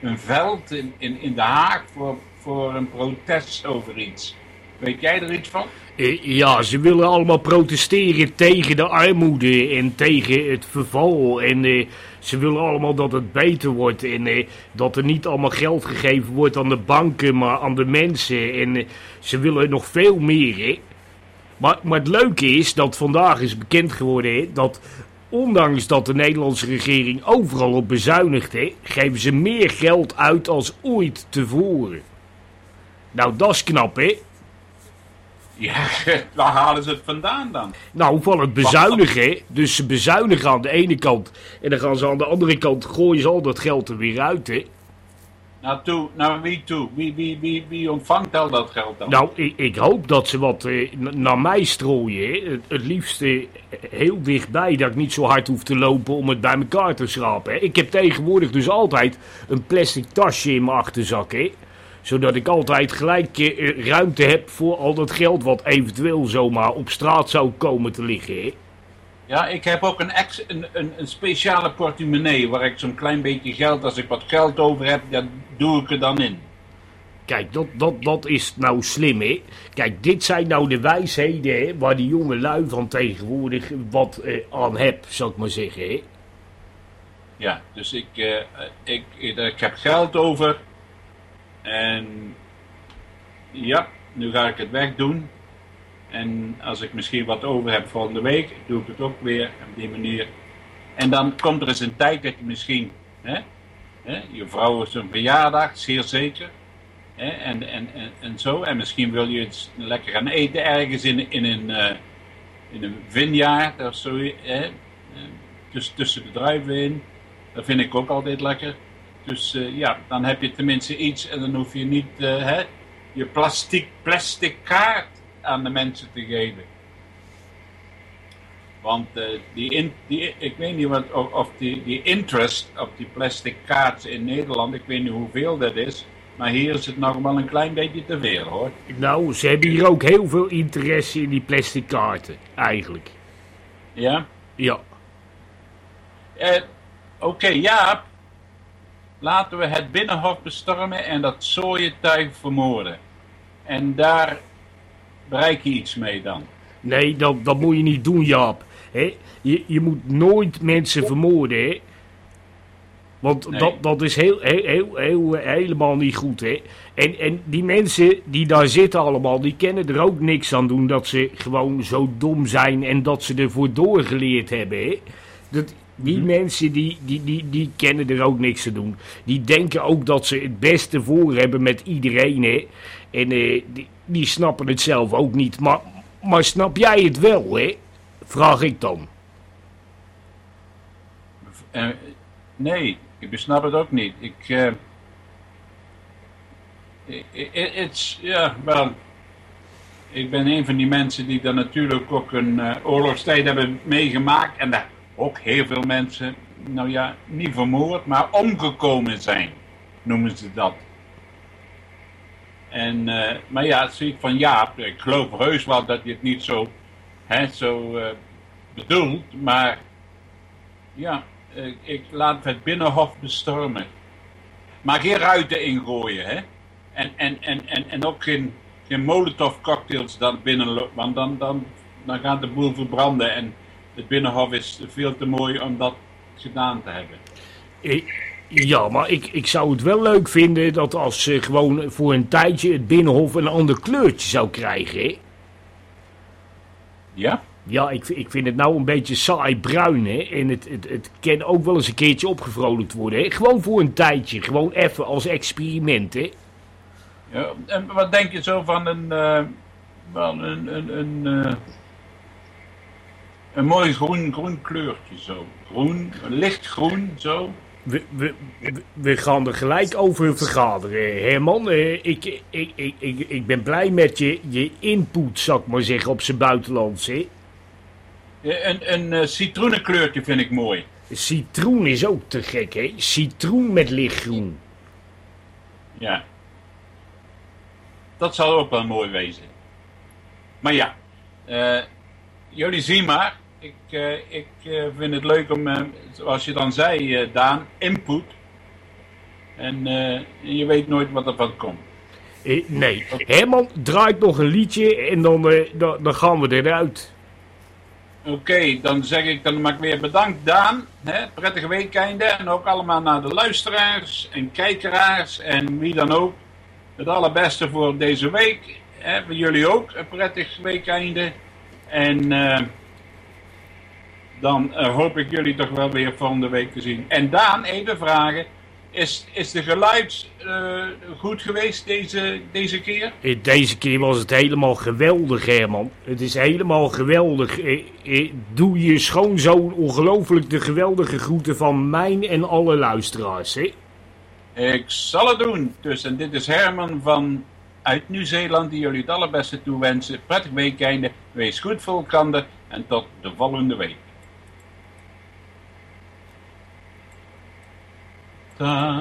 een veld in, in, in Den Haag voor, voor een protest over iets. Weet jij er iets van? Eh, Ja, ze willen allemaal protesteren tegen de armoede en tegen het verval. En eh, ze willen allemaal dat het beter wordt. En eh, dat er niet allemaal geld gegeven wordt aan de banken, maar aan de mensen. En eh, ze willen nog veel meer, hè. Maar, maar het leuke is dat vandaag is bekend geworden dat ondanks dat de Nederlandse regering overal op bezuinigt, hè, geven ze meer geld uit als ooit tevoren. Nou, dat is knap, hè? Ja, waar halen ze het vandaan dan? Nou, van het bezuinigen. Dus ze bezuinigen aan de ene kant. En dan gaan ze aan de andere kant gooien ze al dat geld er weer uit, hè? Nou, toe, nou wie toe? Wie, wie, wie, wie ontvangt al dat geld dan? Nou, ik, ik hoop dat ze wat eh, naar mij strooien. Het, het liefst eh, heel dichtbij, dat ik niet zo hard hoef te lopen om het bij elkaar te schrapen. hè. Ik heb tegenwoordig dus altijd een plastic tasje in mijn achterzak, hè. Zodat ik altijd gelijk eh, ruimte heb voor al dat geld wat eventueel zomaar op straat zou komen te liggen, hè. Ja, ik heb ook een, ex, een, een, een speciale portemonnee waar ik zo'n klein beetje geld, als ik wat geld over heb, dat doe ik er dan in. Kijk, dat, dat, dat is nou slim, hè. Kijk, dit zijn nou de wijsheden, hè, waar die jonge lui van tegenwoordig wat eh, aan heb, zou ik maar zeggen, hè. Ja, dus ik, eh, ik, ik, ik heb geld over. En ja, nu ga ik het wegdoen. En als ik misschien wat over heb volgende week, doe ik het ook weer op die manier. En dan komt er eens een tijd dat je misschien, hè, hè, je vrouw is een verjaardag, zeer zeker. Hè, en, en, en, en zo. En misschien wil je iets lekker gaan eten ergens in, in een, eh, in een vineyard of zo. Hè, eh, tussen, tussen de druiven in. Dat vind ik ook altijd lekker. Dus eh, ja, dan heb je tenminste iets en dan hoef je niet hè, je plastic, plastic kaart aan de mensen te geven. Want eh, die, in, die, ik weet niet wat, of, of die, die interest op die plastic kaart in Nederland, ik weet niet hoeveel dat is. Maar hier is het nog wel een klein beetje te veel hoor. Nou, ze hebben hier ook heel veel interesse in die plastic kaarten, eigenlijk. Ja? Ja. Eh, Oké, Jaap. Laten we het binnenhof bestormen en dat zooietuig vermoorden. En daar bereik je iets mee dan. Nee, dat, dat moet je niet doen, Jaap. Je, je moet nooit mensen vermoorden, hè. Want Nee. dat, dat is heel, heel, heel, heel, eh, helemaal niet goed, hè. En, en die mensen die daar zitten allemaal, die kennen er ook niks aan doen dat ze gewoon zo dom zijn en dat ze ervoor doorgeleerd hebben, hè. Dat, die mensen die, die, die, die kennen er ook niks aan doen. Die denken ook dat ze het beste voor hebben met iedereen, hè. En eh, die, die snappen het zelf ook niet. Maar, maar snap jij het wel, hè? Vraag ik dan. Eh, nee, ik besnap het ook niet. Ik. it's, ja, wel. Ik ben een van die mensen die dan natuurlijk ook een oorlogstijd hebben meegemaakt. En daar ook heel veel mensen, nou ja, niet vermoord, maar omgekomen zijn, noemen ze dat. En, eh, maar ja, zie ik van Jaap, ik geloof heus wel dat je het niet zo, hè, zo eh, bedoelt, maar ja, ik, ik laat het binnenhof bestormen. Maar geen ruiten ingooien, hè? En, en, en, en, en ook geen, geen molotov cocktails dan binnen, want dan, dan, dan gaat de boel verbranden. En het binnenhof is veel te mooi om dat gedaan te hebben. Eh, Ja, maar ik, ik zou het wel leuk vinden dat als ze gewoon voor een tijdje het binnenhof een ander kleurtje zou krijgen, hè? Ja? Ja, ik, ik vind het nou een beetje saai bruin, hè? En het, het, het kan ook wel eens een keertje opgevrolijkt worden, hè? Gewoon voor een tijdje, gewoon even als experiment, hè? ja. En wat denk je zo van een, eh, wel een, een, een, eh, een mooi groen, groen kleurtje zo? Groen, lichtgroen zo? We, we, we- gaan er gelijk over vergaderen. Herman, eh, ik, ik, ik, ik, ik ben blij met je, je input, zou ik maar zeggen, op zijn buitenlands. Hè? Ja, Een, een eh, citroenenkleurtje vind ik mooi. Citroen is ook te gek, hè? Citroen met lichtgroen. Ja. Dat zal ook wel mooi wezen. Maar ja, eh, jullie zien maar. Ik, eh, ik eh, vind het leuk om, eh, zoals je dan zei, Daan, input. En je weet nooit wat er van komt. Nee, Herman draait nog een liedje en dan, dan, dan gaan we eruit. Oké, dan zeg ik dan maar weer bedankt Daan. Hè, prettige weekeinde. En ook allemaal naar de luisteraars en kijkeraars en wie dan ook. Het allerbeste voor deze week. Hè, voor jullie ook een prettig weekeinde. En dan eh, hoop ik jullie toch wel weer volgende week te zien. En Daan, even vragen. Is, is de geluid eh, goed geweest deze, deze keer? Eh, Deze keer was het helemaal geweldig, Herman. Het is helemaal geweldig. Doe je schoonzoon ongelooflijk de geweldige groeten van mijn en alle luisteraars, hè? Ik zal het doen. Dus, en dit is Herman van uit Nieuw-Zeeland die jullie het allerbeste toewensen. Prettig weekende. Wees goed voor elkaar en tot de volgende week. Dag.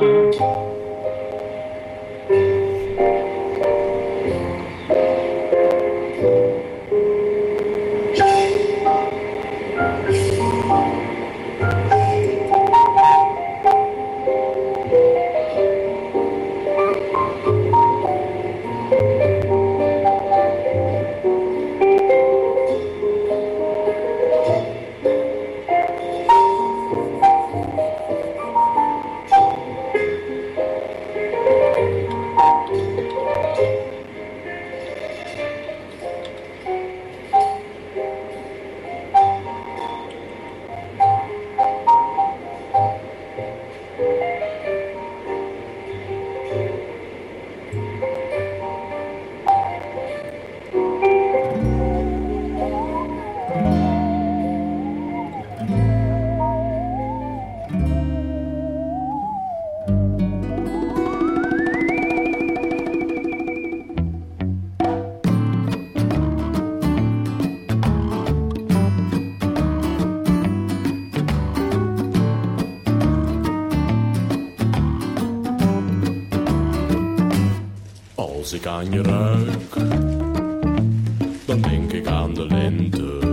Ik aan je ruik, dan denk ik aan de lente.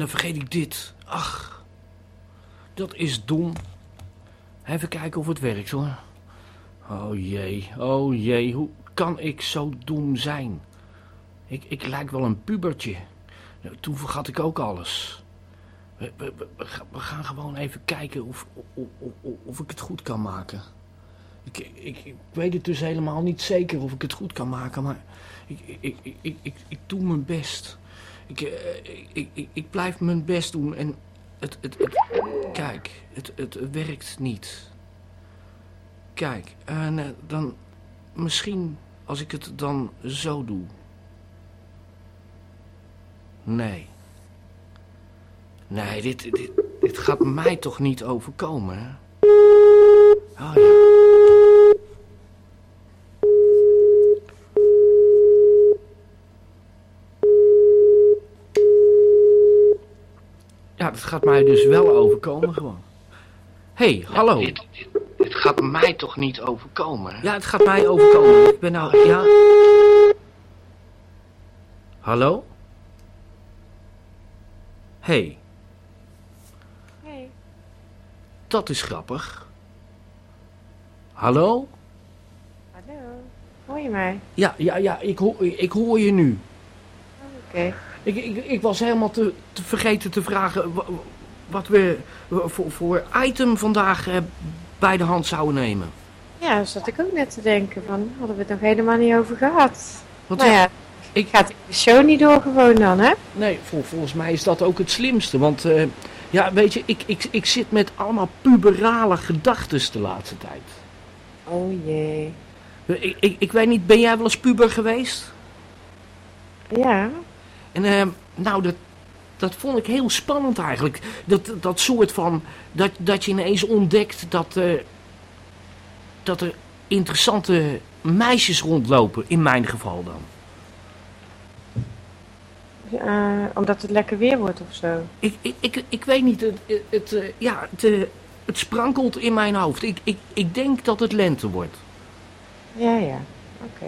Dan vergeet ik dit. Ach, dat is dom. Even kijken of het werkt hoor. Oh jee, oh jee, hoe kan ik zo dom zijn? Ik, ik lijk wel een pubertje. Nou, Toen vergat ik ook alles. We, we, we- we ga- we gaan gewoon even kijken of, of, of, of ik het goed kan maken. Ik, ik, ik weet het dus helemaal niet zeker of ik het goed kan maken, maar ik, ik, ik, ik, ik doe mijn best. Ik, eh, ik, ik, ik blijf mijn best doen en het, het, het, kijk, het, het werkt niet. Kijk, en eh, dan, misschien als ik het dan zo doe. Nee. Nee, dit, dit, dit gaat mij toch niet overkomen, hè? Oh ja. Ja, dat gaat mij dus wel overkomen gewoon. Hé, hey, hallo. Dit, dit, dit gaat mij toch niet overkomen? Ja, het gaat mij overkomen. Ik ben nou, ja... Hallo? Hé. Hey. Hey. Dat is grappig. Hallo? Hallo. Hoor je mij? Ja, ja, ja, ik hoor, ik hoor je nu. Oké. Ik, ik, ik was helemaal te, te vergeten te vragen wa- wat we voor, voor item vandaag eh, bij de hand zouden nemen. Ja, daar zat ik ook net te denken van, hadden we het nog helemaal niet over gehad. Want nou ja, ja, ik, gaat de show niet door gewoon dan, hè? nee, vol- volgens mij is dat ook het slimste. Want eh, ja, weet je, ik, ik, ik zit met allemaal puberale gedachten de laatste tijd. Oh jee. Ik, ik, ik weet niet, ben jij wel eens puber geweest? Ja. En eh, nou, dat, dat vond ik heel spannend eigenlijk. Dat, dat soort van, dat, dat je ineens ontdekt dat, eh, dat er interessante meisjes rondlopen, in mijn geval dan. Eh, omdat het lekker weer wordt of zo. Ik, ik, ik, ik weet niet, het, het, eh, ja, het, eh, het sprankelt in mijn hoofd. Ik, ik, ik denk dat het lente wordt. Ja, ja. Oké.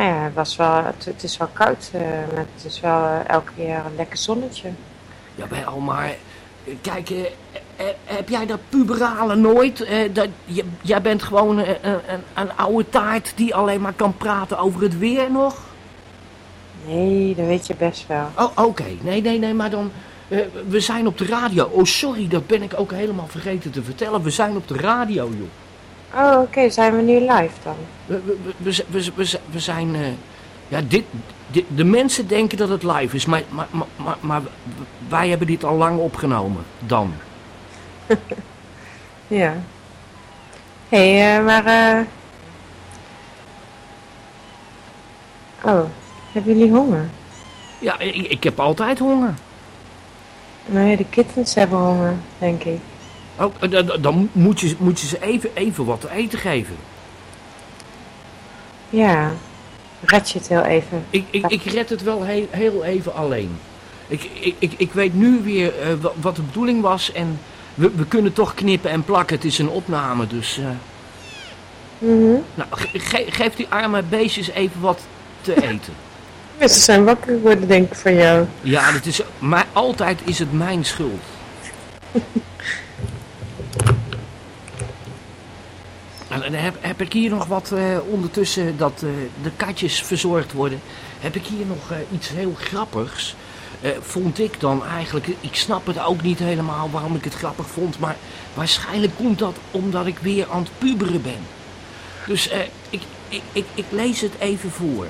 Nou ja, het, was wel, het, het is wel koud, eh, maar het is wel eh, elke keer een lekker zonnetje. Jawel, maar eh, kijk, heb jij dat puberale nooit? Dat, je, jij bent gewoon een, een, een oude taart die alleen maar kan praten over het weer nog? Nee, dat weet je best wel. Oh, oké. Nee, nee, nee, maar dan... we zijn op de radio. Oh, sorry, dat ben ik ook helemaal vergeten te vertellen. We zijn op de radio, joh. Oh, oké, zijn we nu live dan? We, we, we, we, we, zijn... eh, ja, dit, dit- de mensen denken dat het live is, maar, maar, maar, maar, wij hebben dit al lang opgenomen. Dan. Ja. Hé, hey, eh, maar... eh Oh, hebben jullie honger? Ja, ik, ik heb altijd honger. Nee, de kittens hebben honger, denk ik. Oh, eh, dan- dan moet je, moet je ze even, even wat te eten geven. Ja, red je het heel even. Ik, ik, ik red het wel heel, heel even alleen. Ik, ik, ik, ik weet nu weer eh, wa- wat de bedoeling was en we, we kunnen toch knippen en plakken. Het is een opname, dus... eh, Mhm. nou, ge- ge- geef die arme beestjes even wat te eten. Ze zijn wakker geworden, denk ik, van jou. Ja, dat is, maar altijd is het mijn schuld. Dan heb, heb ik hier nog wat eh, ondertussen dat eh, de katjes verzorgd worden. Heb ik hier nog eh, iets heel grappigs. Vond ik dan eigenlijk. Ik snap het ook niet helemaal waarom ik het grappig vond. Maar waarschijnlijk komt dat omdat ik weer aan het puberen ben. Dus ik, ik, ik, ik lees het even voor.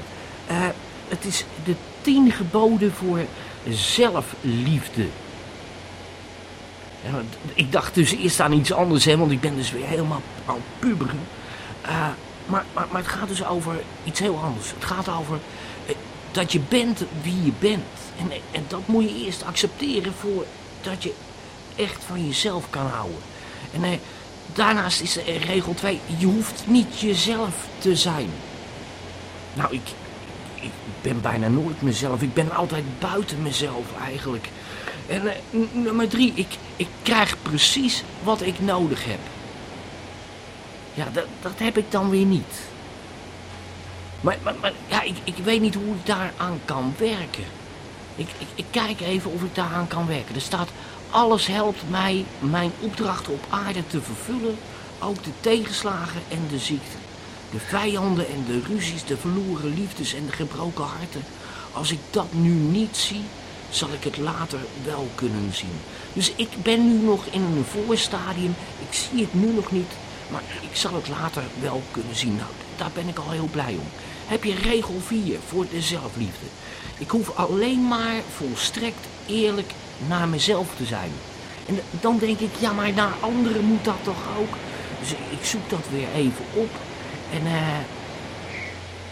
Het is de tien geboden voor zelfliefde. Ja, ik dacht dus eerst aan iets anders, hè, want ik ben dus weer helemaal aan puberen. Eh, maar, maar, maar het gaat dus over iets heel anders. Het gaat over eh, dat je bent wie je bent. En, en dat moet je eerst accepteren voordat je echt van jezelf kan houden. En eh, daarnaast is er regel 2, je hoeft niet jezelf te zijn. Nou, ik ben bijna nooit mezelf. Ik ben altijd buiten mezelf eigenlijk. En eh, nummer drie, ik, ik krijg precies wat ik nodig heb. Ja, dat, dat heb ik dan weer niet. Maar, maar, maar ja, ik, ik weet niet hoe ik daaraan kan werken. Ik, ik, ik kijk even of ik daaraan kan werken. Er staat, alles helpt mij mijn opdrachten op aarde te vervullen. Ook de tegenslagen en de ziekte. De vijanden en de ruzies, de verloren liefdes en de gebroken harten. Als ik dat nu niet zie, zal ik het later wel kunnen zien. Dus ik ben nu nog in een voorstadium. Ik zie het nu nog niet, maar ik zal het later wel kunnen zien. Nou, daar ben ik al heel blij om. Heb je regel 4 voor de zelfliefde. Ik hoef alleen maar volstrekt eerlijk naar mezelf te zijn. En dan denk ik, ja, maar naar anderen moet dat toch ook? Dus ik zoek dat weer even op. En eh,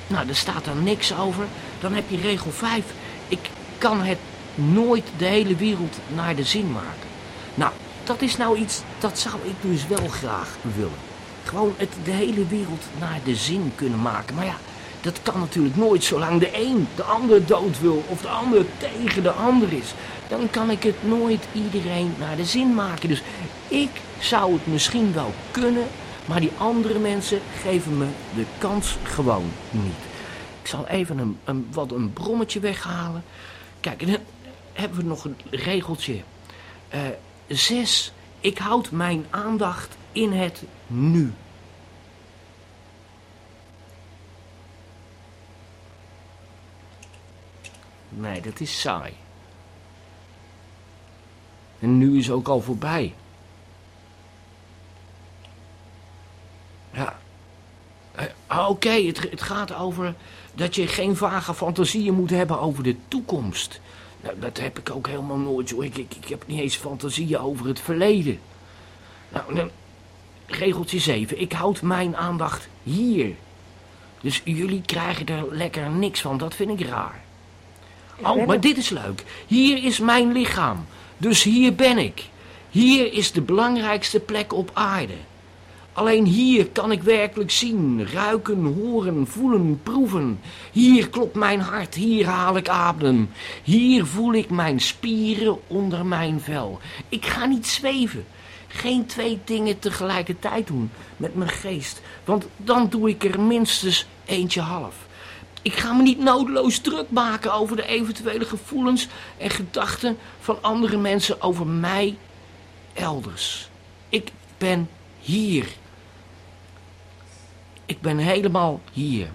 Nou, daar staat er niks over. Dan heb je regel 5. Ik kan het nooit de hele wereld naar de zin maken. Nou, dat is nou iets, dat zou ik dus wel graag willen. Gewoon het de hele wereld naar de zin kunnen maken. Maar ja, dat kan natuurlijk nooit zolang de een de ander dood wil of de ander tegen de ander is. Dan kan ik het nooit iedereen naar de zin maken. Dus ik zou het misschien wel kunnen, maar die andere mensen geven me de kans gewoon niet. Ik zal even een, een, wat een brommetje weghalen. Kijk, dan hebben we nog een regeltje. Eh, zes, ik houd mijn aandacht in het nu. Nee, dat is saai. En nu is ook al voorbij. Ja. Eh, Oké, het, het gaat over dat je geen vage fantasieën moet hebben over de toekomst. Nou, dat heb ik ook helemaal nooit, joh. Ik, ik, ik heb niet eens fantasieën over het verleden. Nou, dan, regeltje 7. Ik houd mijn aandacht hier. Dus jullie krijgen er lekker niks van. Dat vind ik raar. Oh, maar dit is leuk. Hier is mijn lichaam. Dus hier ben ik. Hier is de belangrijkste plek op aarde. Alleen hier kan ik werkelijk zien, ruiken, horen, voelen, proeven. Hier klopt mijn hart, hier haal ik adem. Hier voel ik mijn spieren onder mijn vel. Ik ga niet zweven. Geen twee dingen tegelijkertijd doen met mijn geest. Want dan doe ik er minstens eentje half. Ik ga me niet nodeloos druk maken over de eventuele gevoelens en gedachten van andere mensen over mij elders. Ik ben hier. Ik ben helemaal hier.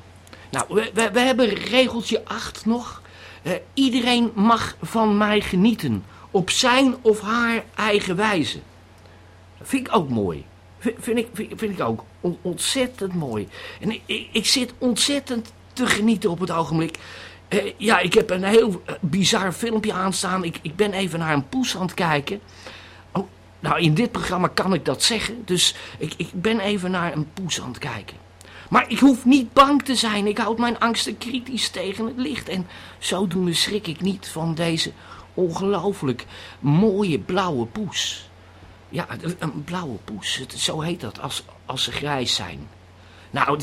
Nou, we, we, hebben regeltje 8 nog. Eh, iedereen mag van mij genieten. Op zijn of haar eigen wijze. Dat vind ik ook mooi. Vind ik, vind, ik ook on- ontzettend mooi. En ik, ik, ik zit ontzettend te genieten op het ogenblik. Eh, ja, ik heb een heel eh, bizar filmpje aanstaan. Ik, ik ben even naar een poes aan het kijken. Oh, nou, in dit programma kan ik dat zeggen. Dus ik, ik ben even naar een poes aan het kijken. Maar ik hoef niet bang te zijn. Ik houd mijn angsten kritisch tegen het licht. En zodoende schrik ik niet van deze ongelooflijk mooie blauwe poes. Ja, een blauwe poes. Zo heet dat als, als ze grijs zijn. Nou,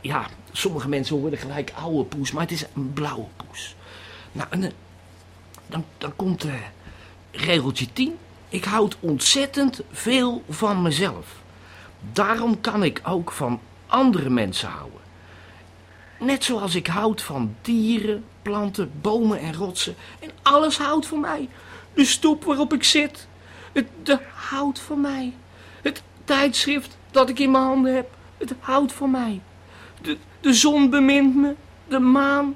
ja, sommige mensen horen gelijk oude poes, maar het is een blauwe poes. Nou, eh, dan, dan komt eh, regeltje 10. Ik houd ontzettend veel van mezelf. Daarom kan ik ook van andere mensen houden. Net zoals ik houd van dieren, planten, bomen en rotsen. En alles houdt van mij. De stoep waarop ik zit. Het de hout van mij. Het tijdschrift dat ik in mijn handen heb. Het houdt van mij. De, de zon bemint me. De maan.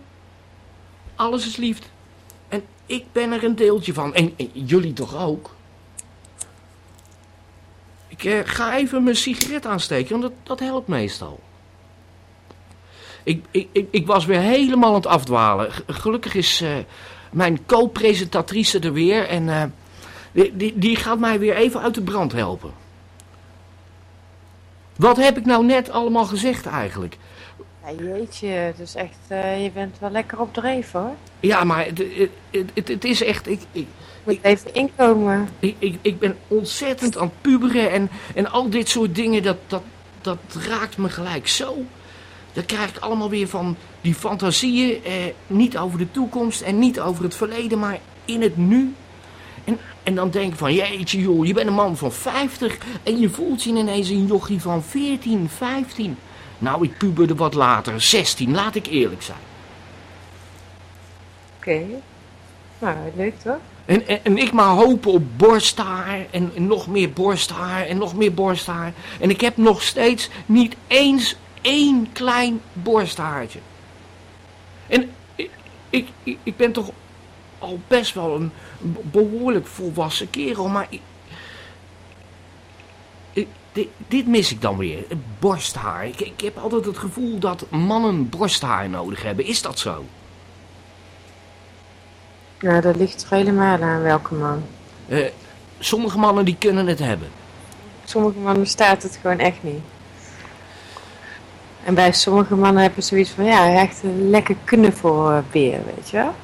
Alles is liefde. En ik ben er een deeltje van. En jullie toch ook? Ik eh, ga even mijn sigaret aansteken, want dat, dat helpt meestal. Ik, ik, ik, ik was weer helemaal aan het afdwalen. G- Gelukkig is eh, mijn co-presentatrice er weer en eh, die, die, die gaat mij weer even uit de brand helpen. Wat heb ik nou net allemaal gezegd eigenlijk? Ja, jeetje, het is echt, je bent wel lekker op dreef hoor. Ja, maar het, het, het, het- het is echt... Ik, ik, Moet even inkomen. Ik, ik, ik ben ontzettend aan het puberen en, en al dit soort dingen, dat, dat, dat raakt me gelijk zo. Dan krijg ik allemaal weer van die fantasieën, eh, niet over de toekomst en niet over het verleden, maar in het nu. En, en dan denk ik van, jeetje joh, je bent een man van 50 en je voelt je ineens een jochie van 14, 15. Nou, ik puberde wat later, 16, laat ik eerlijk zijn. Oké. Nou, leuk toch? En, en, ik maar hopen op borsthaar en, en nog meer borsthaar en nog meer borsthaar. En ik heb nog steeds niet eens één klein borsthaartje. En ik, ik, ik, ben toch al best wel een behoorlijk volwassen kerel, maar ik, dit, dit mis ik dan weer, borsthaar. Ik, ik heb altijd het gevoel dat mannen borsthaar nodig hebben. Is dat zo? Nou, dat ligt er helemaal aan welke man. Eh, sommige mannen die kunnen het hebben. Sommige mannen staat het gewoon echt niet. En bij sommige mannen hebben zoiets van, ja, echt een lekker knuffelbeer, weet je wel?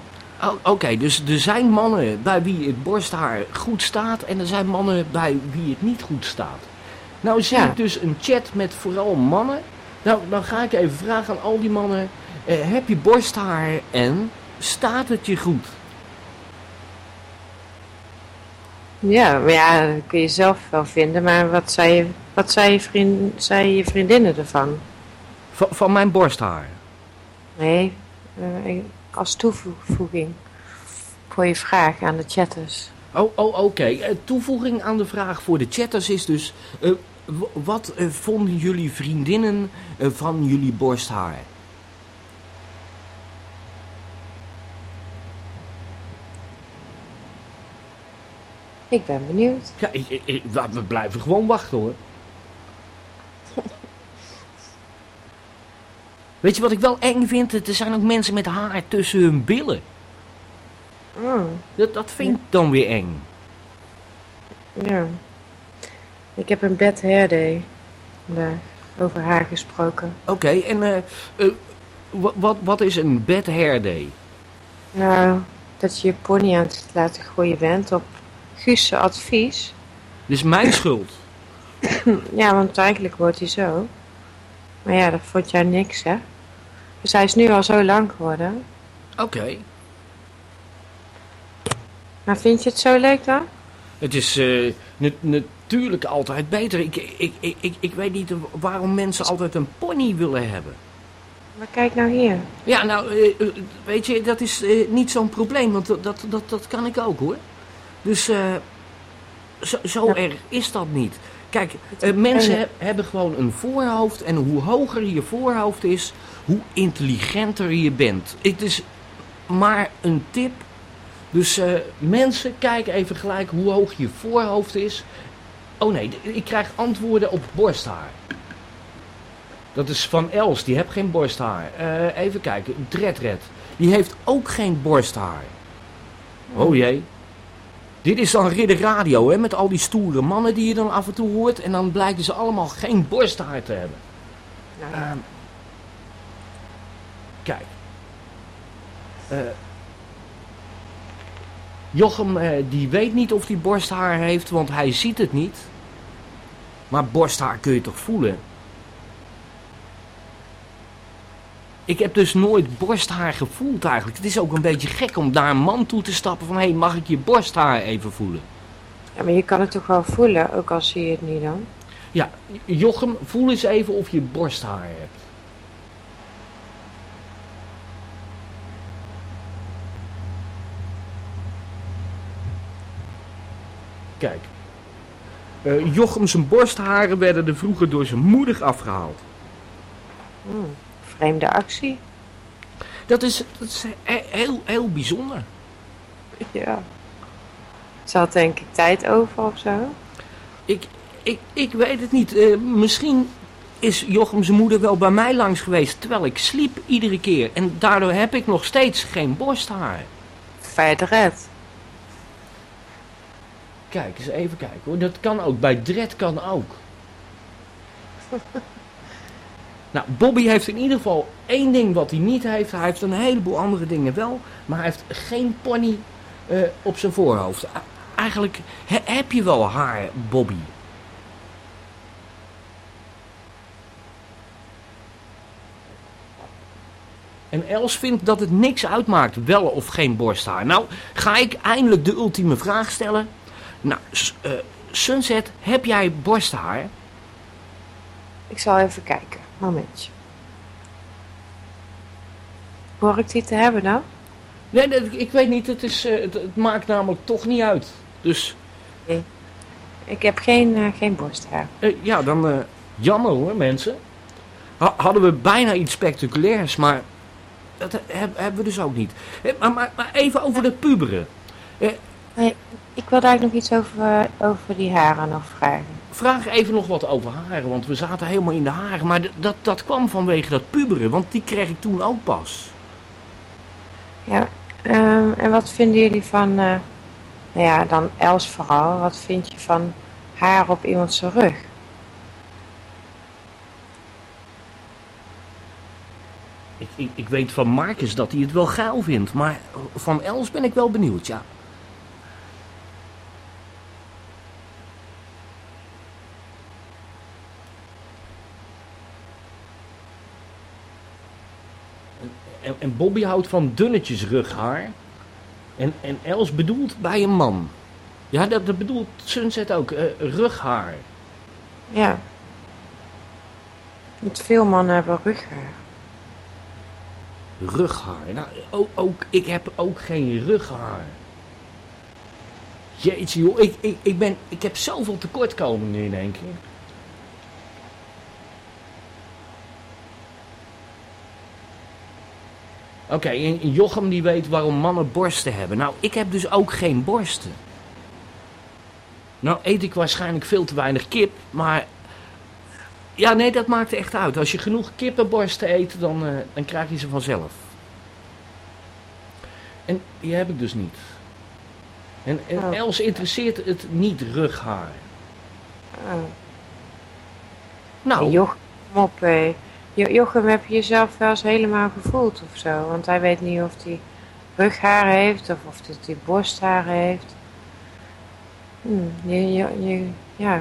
Oh, Oké, dus er zijn mannen bij wie het borsthaar goed staat en er zijn mannen bij wie het niet goed staat. Nou zie Ja. ik dus een chat met vooral mannen. Nou, dan ga ik even vragen aan al die mannen. eh, heb je borsthaar en staat het je goed? Ja, maar ja, dat kun je zelf wel vinden, maar wat zei je, wat zei je, vriend, zei je vriendinnen ervan? Van, van mijn borsthaar. Nee, eh, als toevoeging voor je vraag aan de chatters. Oh, oh oké. Eh, toevoeging aan de vraag voor de chatters is dus... eh, wat vonden jullie vriendinnen van jullie borsthaar? Ik ben benieuwd. Ja, ik, ik- ik- we blijven gewoon wachten hoor. Weet je wat ik wel eng vind? Er zijn ook mensen met haar tussen hun billen. Mm, Dat, dat vind ik dan weer eng. ja. Ik heb een bad hair day vandaag over haar gesproken. Oké, en eh, eh, wa- wat, wat is een bad hair day? Nou, dat je je pony aan het laten groeien bent op Guus' advies. Dit is mijn schuld. Ja, want eigenlijk wordt hij zo. Maar ja, dat vond jij niks, hè? Dus hij is nu al zo lang geworden. Oké. Maar vind je het zo leuk dan? Het is eh, na- natuurlijk altijd beter. Ik, ik, ik, ik, ik weet niet waarom mensen altijd een pony willen hebben. Maar kijk nou hier. Ja, nou, eh, eh, weet je, dat is niet zo'n probleem, want dat, dat, dat kan ik ook hoor. Dus eh, zo, zo Ja. erg is dat niet. Kijk, eh, mensen he- hebben gewoon een voorhoofd en hoe hoger je voorhoofd is, hoe intelligenter je bent. Het is maar een tip. Dus eh, mensen, kijk even gelijk hoe hoog je voorhoofd is. Oh nee, ik krijg antwoorden op borsthaar. Dat is van Els, die heeft geen borsthaar. Even kijken, Dredred. Die heeft ook geen borsthaar. Oh jee. Dit is dan Ridder Radio, hè, met al die stoere mannen die je dan af en toe hoort. En dan blijken ze allemaal geen borsthaar te hebben. Nou, Ehm, kijk. Eh, Jochem, eh, die weet niet of hij borsthaar heeft, want hij ziet het niet. Maar borsthaar kun je toch voelen? Ik heb dus nooit borsthaar gevoeld eigenlijk. Het is ook een beetje gek om naar een man toe te stappen van... hé, hey, mag ik je borsthaar even voelen? ja, maar je kan het toch wel voelen, ook al zie je het niet dan. Ja, Jochem, voel eens even of je borsthaar hebt. Kijk. Eh, Jochem zijn borstharen werden er vroeger door zijn moeder afgehaald. Hmm, vreemde actie. Dat is, dat is he- heel, heel bijzonder. Ja. Ze had denk ik tijd over of zo. Ik, ik, ik weet het niet. Eh, misschien is Jochem zijn moeder wel bij mij langs geweest terwijl ik sliep iedere keer. En daardoor heb ik nog steeds geen borsthaar. Feiteret. Kijk, eens even kijken hoor. Dat kan ook. Bij Dred kan ook. nou, Bobby heeft in ieder geval één ding wat hij niet heeft. Hij heeft een heleboel andere dingen wel. Maar hij heeft geen pony eh, op zijn voorhoofd. Eigenlijk he- heb je wel haar, Bobby. En Els vindt dat het niks uitmaakt, wel of geen borsthaar. Nou, ga ik eindelijk de ultieme vraag stellen. Nou, eh, Sunset, heb jij borsthaar? Ik zal even kijken. Momentje. Hoor ik die te hebben nou? Nee, nee, ik weet niet. Het, is, eh, het, het maakt namelijk toch niet uit. Dus Ik heb geen, eh, geen borsthaar. eh, ja, dan jammer hoor, mensen. Ha- hadden we bijna iets spectaculairs, maar dat heb- hebben we dus ook niet. Maar, maar, maar even over dat puberen. Ik wilde eigenlijk nog iets over, over die haren nog vragen. Vraag even nog wat over haren, want we zaten helemaal in de haren. Maar dat, dat kwam vanwege dat puberen, want die kreeg ik toen ook pas. Ja, ehm, en wat vinden jullie van, eh, nou ja, dan Els vooral, wat vind je van haar op iemand zijn rug? Ik, ik, ik weet van Marcus dat hij het wel geil vindt, maar van Els ben ik wel benieuwd, ja. En, en Bobby houdt van dunnetjes rughaar. En, en Els bedoelt bij een man. Ja, dat, dat bedoelt Sunset ook, eh, rughaar. Ja. Want veel mannen hebben rughaar. Rughaar. Nou, ook, ook, ik heb ook geen rughaar. Jeetje joh, ik, ik, ik, ben, ik heb zoveel tekortkomingen in één keer. Oké, en Jochem die weet waarom mannen borsten hebben. Nou, ik heb dus ook geen borsten. Nou eet ik waarschijnlijk veel te weinig kip, maar... Ja, nee, dat maakt echt uit. Als je genoeg kippenborsten eet, dan, eh, dan krijg je ze vanzelf. En die heb ik dus niet. En, en Oh. Els interesseert het niet rughaar. Oh. Nou, Jochem, op. hé. Jo- Jochem, heb je jezelf wel eens helemaal gevoeld of zo? Want hij weet niet of hij rughaar heeft of of hij borsthaar heeft. Hm, je, je, je- ja.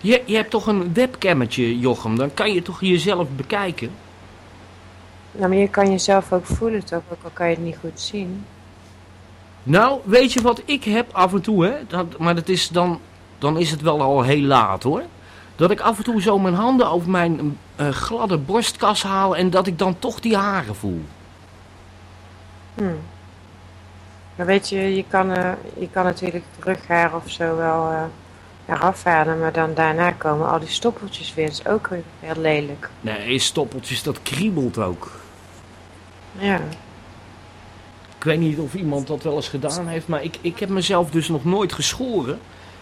je, je hebt toch een webcammetje, Jochem? Dan kan je toch jezelf bekijken? Nou, maar je kan jezelf ook voelen toch? Ook al kan je het niet goed zien. Nou, weet je wat ik heb af en toe, hè? Dat, maar dat is dan, dan is het wel al heel laat, hoor. Dat ik af en toe zo mijn handen over mijn eh, gladde borstkas haal en dat ik dan toch die haren voel. Hm. Maar weet je, je kan, eh, je kan natuurlijk het rughaar of zo wel eh eraf halen, maar dan daarna komen al die stoppeltjes weer. Dat is ook weer heel lelijk. Nee, stoppeltjes, dat kriebelt ook. Ja. Ik weet niet of iemand dat wel eens gedaan heeft, maar ik, ik heb mezelf dus nog nooit geschoren.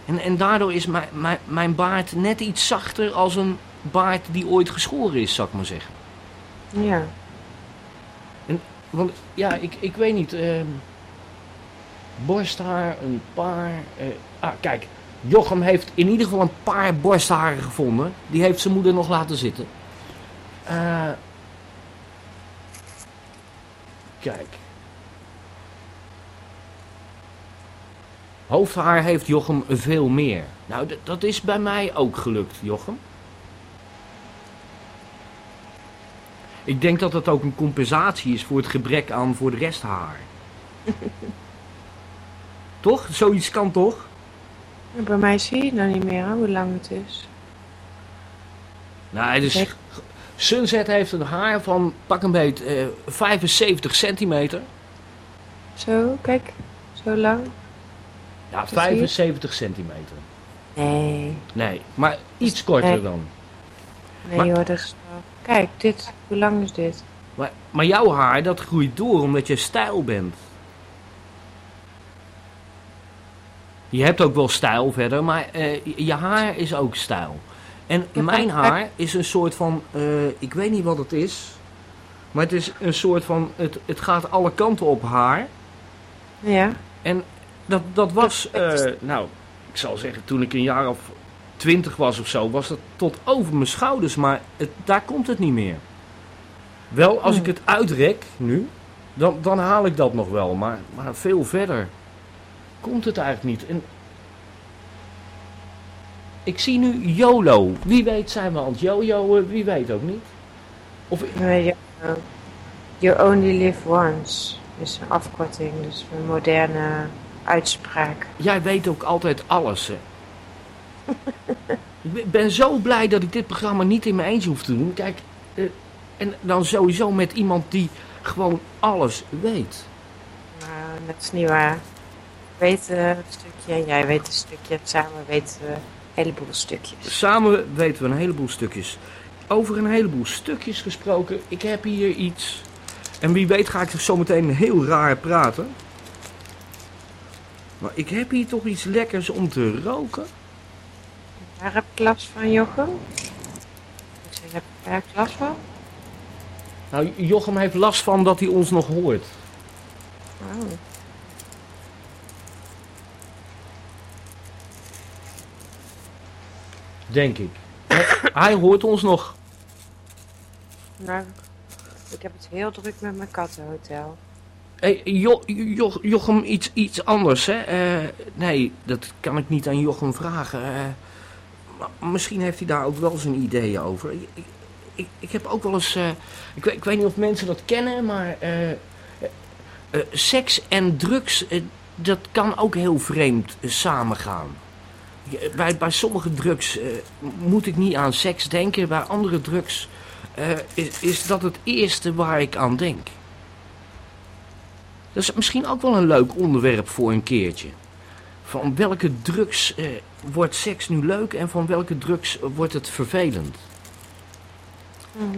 En, en daardoor is mijn, mijn, mijn baard net iets zachter als een baard die ooit geschoren is, zou ik maar zeggen. Ja. Want ja, ik, ik weet niet. ehm, borsthaar, een paar. eh, ah, kijk. Jochem heeft in ieder geval een paar borstharen gevonden. Die heeft zijn moeder nog laten zitten. Eh, kijk. Hoofdhaar heeft Jochem veel meer. Nou, dat is bij mij ook gelukt, Jochem. Ik denk dat dat ook een compensatie is voor het gebrek aan voor de rest haar. toch? Zoiets kan toch? Bij mij zie je nou niet meer hè, hoe lang het is. Nou, dus. Sunset heeft een haar van pak een beet eh, 75 centimeter. Zo, kijk. Zo lang. Ja, zie je? 75 centimeter. Nee. Nee, maar iets korter Nee. dan. Nee Maar- hoor, dat is. Kijk, dit. Hoe lang is dit? Maar, maar jouw haar, dat groeit door omdat je stijl bent. Je hebt ook wel stijl verder, maar eh, je haar is ook stijl. En mijn haar is een soort van, eh, ik weet niet wat het is, maar het is een soort van, het, het gaat alle kanten op haar. Ja. En dat, dat was, eh, nou, ik zal zeggen, toen ik een jaar of twintig was of zo, was dat tot over mijn schouders, maar het, daar komt het niet meer. Wel, als ik het uitrek nu, dan, dan haal ik dat nog wel, maar, maar veel verder komt het eigenlijk niet. En ik zie nu YOLO. Wie weet zijn we aan het jojoen, wie weet ook niet. Of, Nee, you, you only live once. Is een afkorting, dus een moderne uitspraak. Jij weet ook altijd alles, hè. ik ben- zo blij dat ik dit programma niet in mijn eentje hoef te doen. Kijk, eh, en dan sowieso met iemand die gewoon alles weet. Maar dat is niet waar. Ik weet een stukje en jij weet een stukje. Samen weten we een heleboel stukjes. Samen weten we een heleboel stukjes. Over een heleboel stukjes gesproken, ik heb hier iets. En wie weet ga ik er zometeen heel raar praten. Maar ik heb hier toch iets lekkers om te roken. Waar heb ik last van, Jochem? Ik zeg, heb ik daar last van? Nou, Jochem heeft last van dat hij ons nog hoort. Oh. Denk ik. Hij- Hij hoort ons nog. Nou, Ik heb het heel druk met mijn kattenhotel. Jo- Jochem, iets, iets anders, hè? Eh, nee, dat kan ik niet aan Jochem vragen. Eh, misschien heeft hij daar ook wel zijn ideeën over. Ik, ik, ik, heb ook wel eens... eh, ik, ik weet niet of mensen dat kennen, maar... eh, eh, eh, seks en drugs, eh, dat kan ook heel vreemd eh, samengaan. Bij, bij sommige drugs eh, moet ik niet aan seks denken. Bij andere drugs eh, is, is dat het eerste waar ik aan denk. Dat is misschien ook wel een leuk onderwerp voor een keertje. Van welke drugs eh, wordt seks nu leuk en van welke drugs wordt het vervelend? Mhm.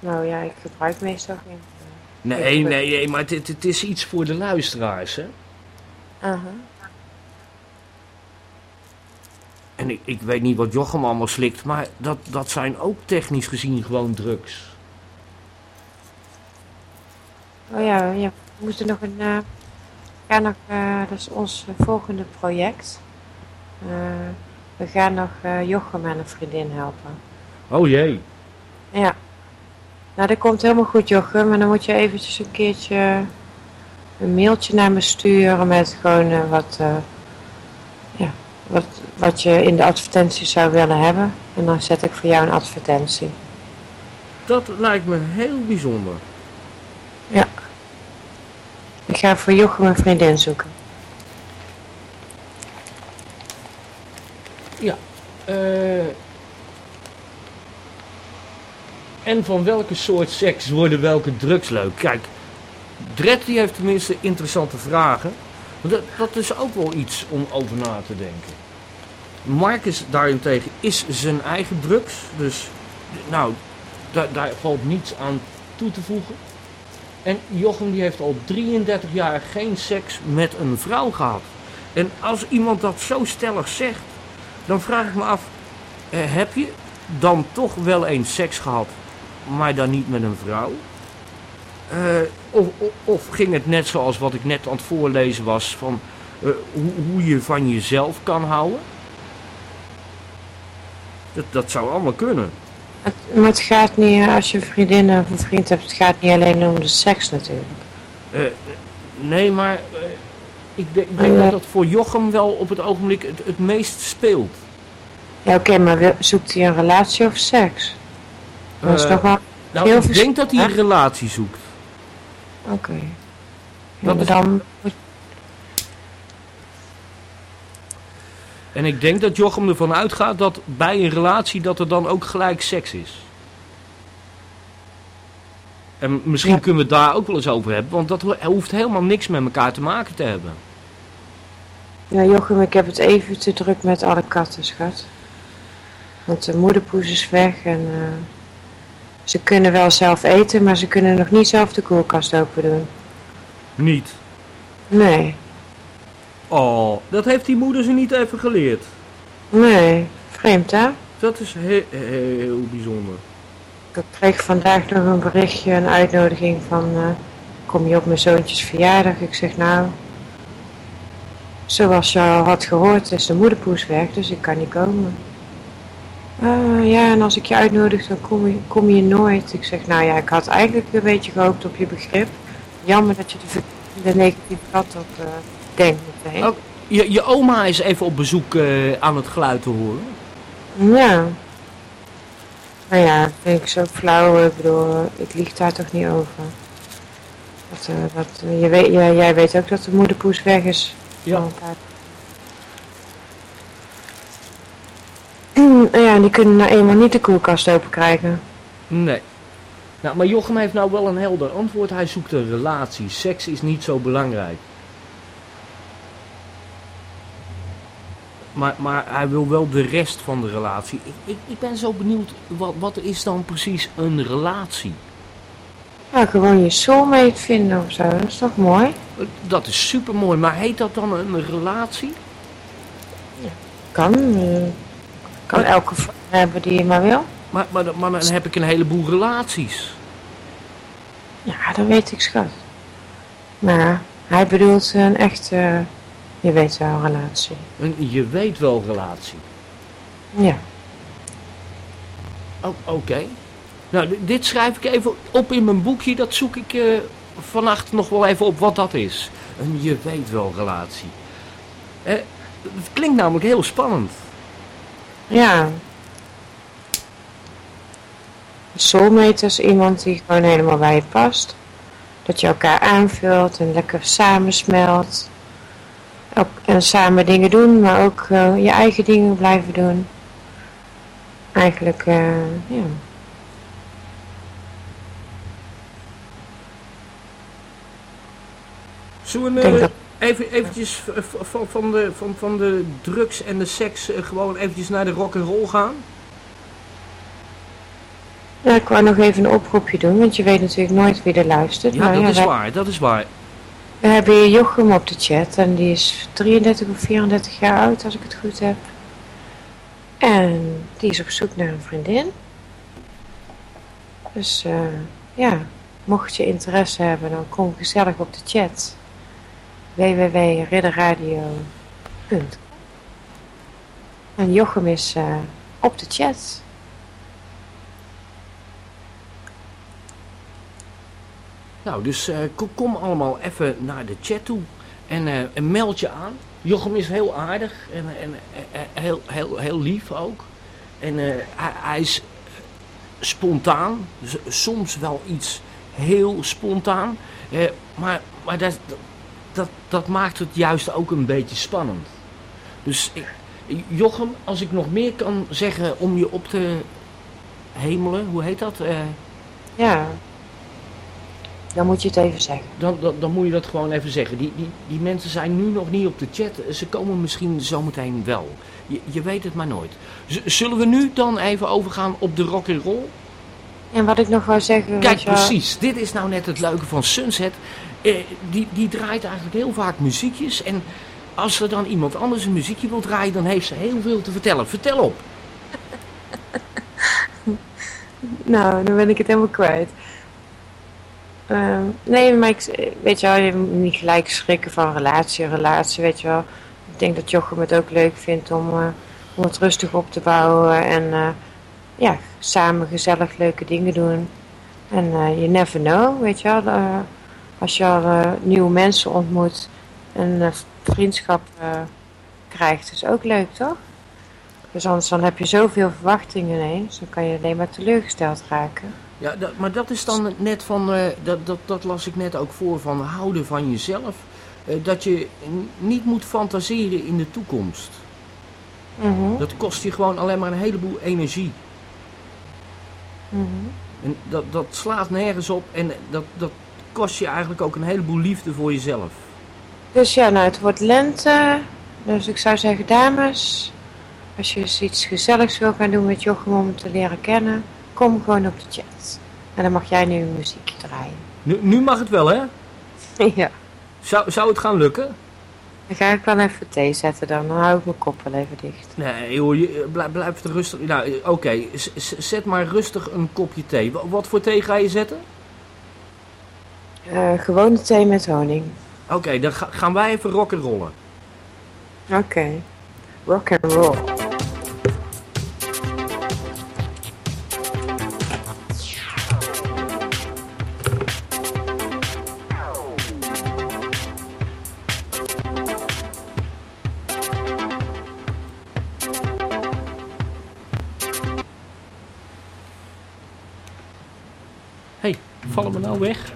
Nou ja, ik gebruik meestal geen. Nee, nee, nee, maar het, het- is iets voor de luisteraars, hè? Aha. En ik, ik weet niet wat Jochem allemaal slikt, maar dat, dat zijn ook technisch gezien gewoon drugs. Oh ja, ja, we moeten nog een. eh, we gaan nog, eh, dat is ons volgende project. Eh, we gaan nog eh, Jochem en een vriendin helpen. Oh jee. Ja. Nou, dat komt helemaal goed, Jochem. Maar dan moet je eventjes een keertje een mailtje naar me sturen met gewoon wat, eh, wat, wat je in de advertentie zou willen hebben. En dan zet ik voor jou een advertentie. Dat lijkt me heel bijzonder. Ik ga voor Jochem een vriendin zoeken. Eh, en van welke soort seks worden welke drugs leuk? Kijk, Dred die heeft tenminste interessante vragen. Want Dat, dat is ook wel iets om over na te denken. Marcus daarentegen is zijn eigen drugs. Dus nou, daar, valt niets aan toe te voegen. En Jochem die heeft al 33 jaar geen seks met een vrouw gehad. En als iemand dat zo stellig zegt, dan vraag ik me af, eh, heb je dan toch wel eens seks gehad, maar dan niet met een vrouw? Eh, of, of, of ging het net zoals wat ik net aan het voorlezen was, van eh, hoe, hoe je van jezelf kan houden? Dat, dat zou allemaal kunnen. Het, maar het gaat niet, eh, als je een vriendin of een vriend hebt, het gaat niet alleen om de seks natuurlijk. Eh, nee, maar eh, ik, denk- ik denk Eh. dat dat voor Jochem wel op het ogenblik het, het meest speelt. Ja, oké, maar zoekt hij een relatie of seks? Dat is Eh, toch wel... nou, heel ik denk dat hij een relatie zoekt. Oké. Dat maar is- En ik denk dat Jochem ervan uitgaat dat bij een relatie dat er dan ook gelijk seks is. En misschien Ja. kunnen we het daar ook wel eens over hebben, want dat ho- hoeft helemaal niks met elkaar te maken te hebben. Ja, Jochem, ik heb het even te druk met alle katten, schat. Want de moederpoes is weg en... eh, ze kunnen wel zelf eten, maar ze kunnen nog niet zelf de koelkast open doen. Niet. Nee, Oh, dat heeft die moeder ze niet even geleerd. nee. Vreemd, hè? Dat is he- heel bijzonder. Ik kreeg vandaag nog een berichtje, een uitnodiging van... eh, kom je op mijn zoontjes verjaardag? Ik zeg, nou... Zoals je al had gehoord is de moederpoes weg, dus ik kan niet komen. "Ah, ja, en als ik je uitnodig, dan kom je, kom je nooit. Ik zeg, nou ja, ik had eigenlijk een beetje gehoopt op je begrip. Jammer dat je de, de negatieve kat op denkt meteen. Oh. Je, je oma is even op bezoek eh, aan het geluid te horen. Ja. Nou ja, dat vind ik zo flauw. Ik bedoel, ik lieg daar toch niet over. Dat, eh, dat, eh, je weet, ja, jij weet ook dat de moederpoes weg is. Ja. Ja, die kunnen nou eenmaal niet de koelkast open krijgen. Nee. Nou, maar Jochem heeft nou wel een helder antwoord. Hij zoekt een relatie. Seks is niet zo belangrijk. Maar, maar hij wil wel de rest van de relatie. Ik, ik, ik ben zo benieuwd, wat, wat is dan precies een relatie? Ja, gewoon je soulmate vinden of zo. Dat is toch mooi? Dat is super mooi, maar heet dat dan een relatie? Kan. eh, kan elke vrouw hebben die je maar wil. Maar, maar, maar dan heb ik een heleboel relaties. Ja, dat weet ik, schat. Maar hij bedoelt een echte, je weet wel, relatie. En je weet wel relatie. Ja. Oh, Oké. Nou, dit schrijf ik even op in mijn boekje. Dat zoek ik eh, vannacht nog wel even op wat dat is. Een je weet wel relatie. Eh, het klinkt namelijk heel spannend. Ja. Een soulmate is iemand die gewoon helemaal bij je past. Dat je elkaar aanvult en lekker samensmelt. Ook, en samen dingen doen, maar ook eh, je eigen dingen blijven doen. Eigenlijk, eh, ja. Zullen we eh, dat- even eventjes van, van, de, van, van de drugs en de seks eh, gewoon eventjes naar de rock and roll gaan? Ja, ik wou nog even een oproepje doen, want je weet natuurlijk nooit wie er luistert. Ja, maar dat ja, is wij- waar, dat is waar. We hebben Jochem op de chat en die is 33 of 34 jaar oud, als ik het goed heb. En die is op zoek naar een vriendin. Dus eh, ja, mocht je interesse hebben, dan kom gezellig op de chat. www.ridderradio.com En Jochem is eh, op de chat. Nou, dus eh, kom, allemaal even naar de chat toe en, eh, en meld je aan. Jochem is heel aardig en, en eh, eh, heel, heel, heel lief ook. En hij, hij is spontaan, dus soms wel iets heel spontaan. Maar maar dat, dat, dat maakt het juist ook een beetje spannend. Dus Jochem, als ik nog meer kan zeggen om je op te hemelen, hoe heet dat? Ja, dan moet je het even zeggen. dan, dan, dan moet je dat gewoon even zeggen. Die, die, die mensen zijn nu nog niet op de chat. Ze komen misschien zometeen wel. Je, je weet het maar nooit. Z- zullen we nu dan even overgaan op de rock and roll? En wat ik nog wou zeggen... Kijk, wel- precies. Dit is nou net het leuke van Sunset. Eh, die, die draait eigenlijk heel vaak muziekjes. En als er dan iemand anders een muziekje wil draaien, dan heeft ze heel veel te vertellen. Vertel op. Nou, dan ben ik het helemaal kwijt. Ehm, nee, maar ik, weet je wel, je moet niet gelijk schrikken van relatie, relatie, weet je wel. Ik denk dat Jochem het ook leuk vindt om, eh, om het rustig op te bouwen en eh, ja, samen gezellig leuke dingen doen. En eh you never know, weet je wel. eh, als je al eh, nieuwe mensen ontmoet en eh, vriendschap eh, krijgt, is ook leuk, toch? Dus anders dan heb je zoveel verwachtingen ineens, dan kan je alleen maar teleurgesteld raken. Ja, dat, maar dat is dan net van, eh, dat, dat, dat las ik net ook voor, van houden van jezelf. Eh, dat je niet moet fantaseren in de toekomst. Mhm, Dat kost je gewoon alleen maar een heleboel energie. mhm. En dat, dat slaat nergens op en dat, dat kost je eigenlijk ook een heleboel liefde voor jezelf. Dus ja, nou, het wordt lente. Dus ik zou zeggen, dames, als je eens iets gezelligs wil gaan doen met Jochem om te leren kennen, kom gewoon op de chat. En dan mag jij nu een muziekje draaien. Nu, nu mag het wel, hè? ja, Zou, zou het gaan lukken? dan ga ik wel even thee zetten dan. Dan hou ik mijn kop wel even dicht. Nee, hoor, je, eh, blijf, blijf rustig. Nou, eh, oké, zet maar rustig een kopje thee. Wa- Wat voor thee ga je zetten? Eh gewone thee met honing. Oké, dan ga- gaan wij even rock'n'rollen. Oké. Rock and roll. Vallen we nou weg?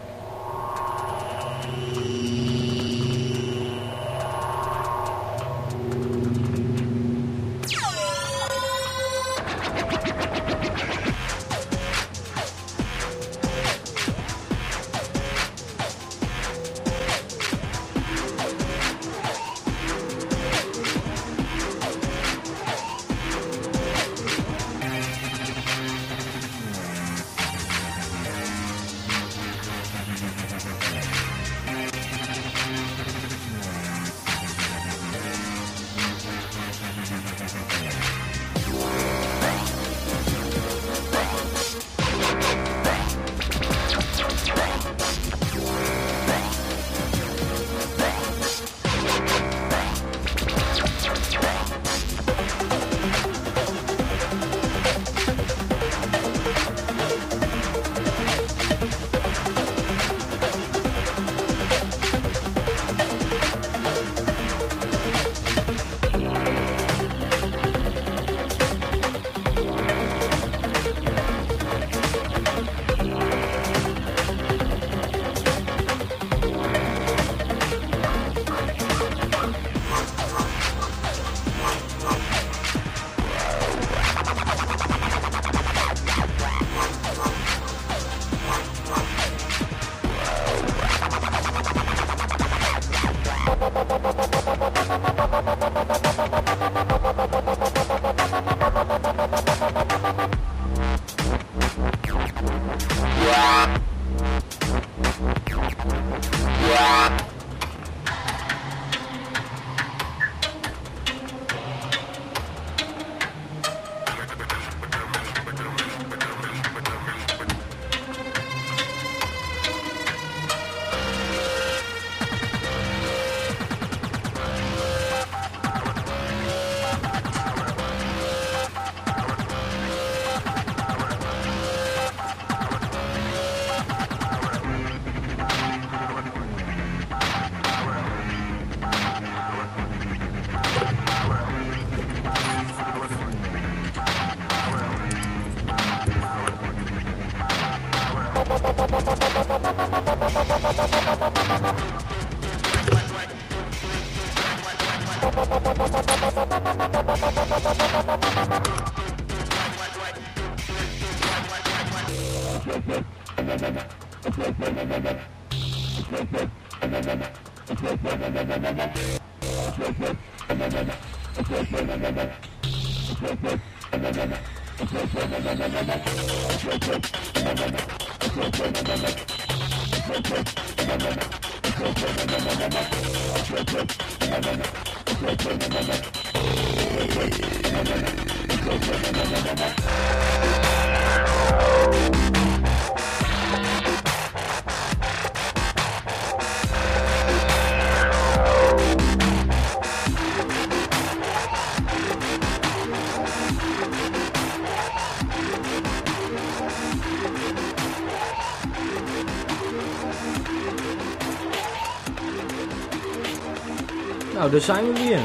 Nou, daar zijn we weer.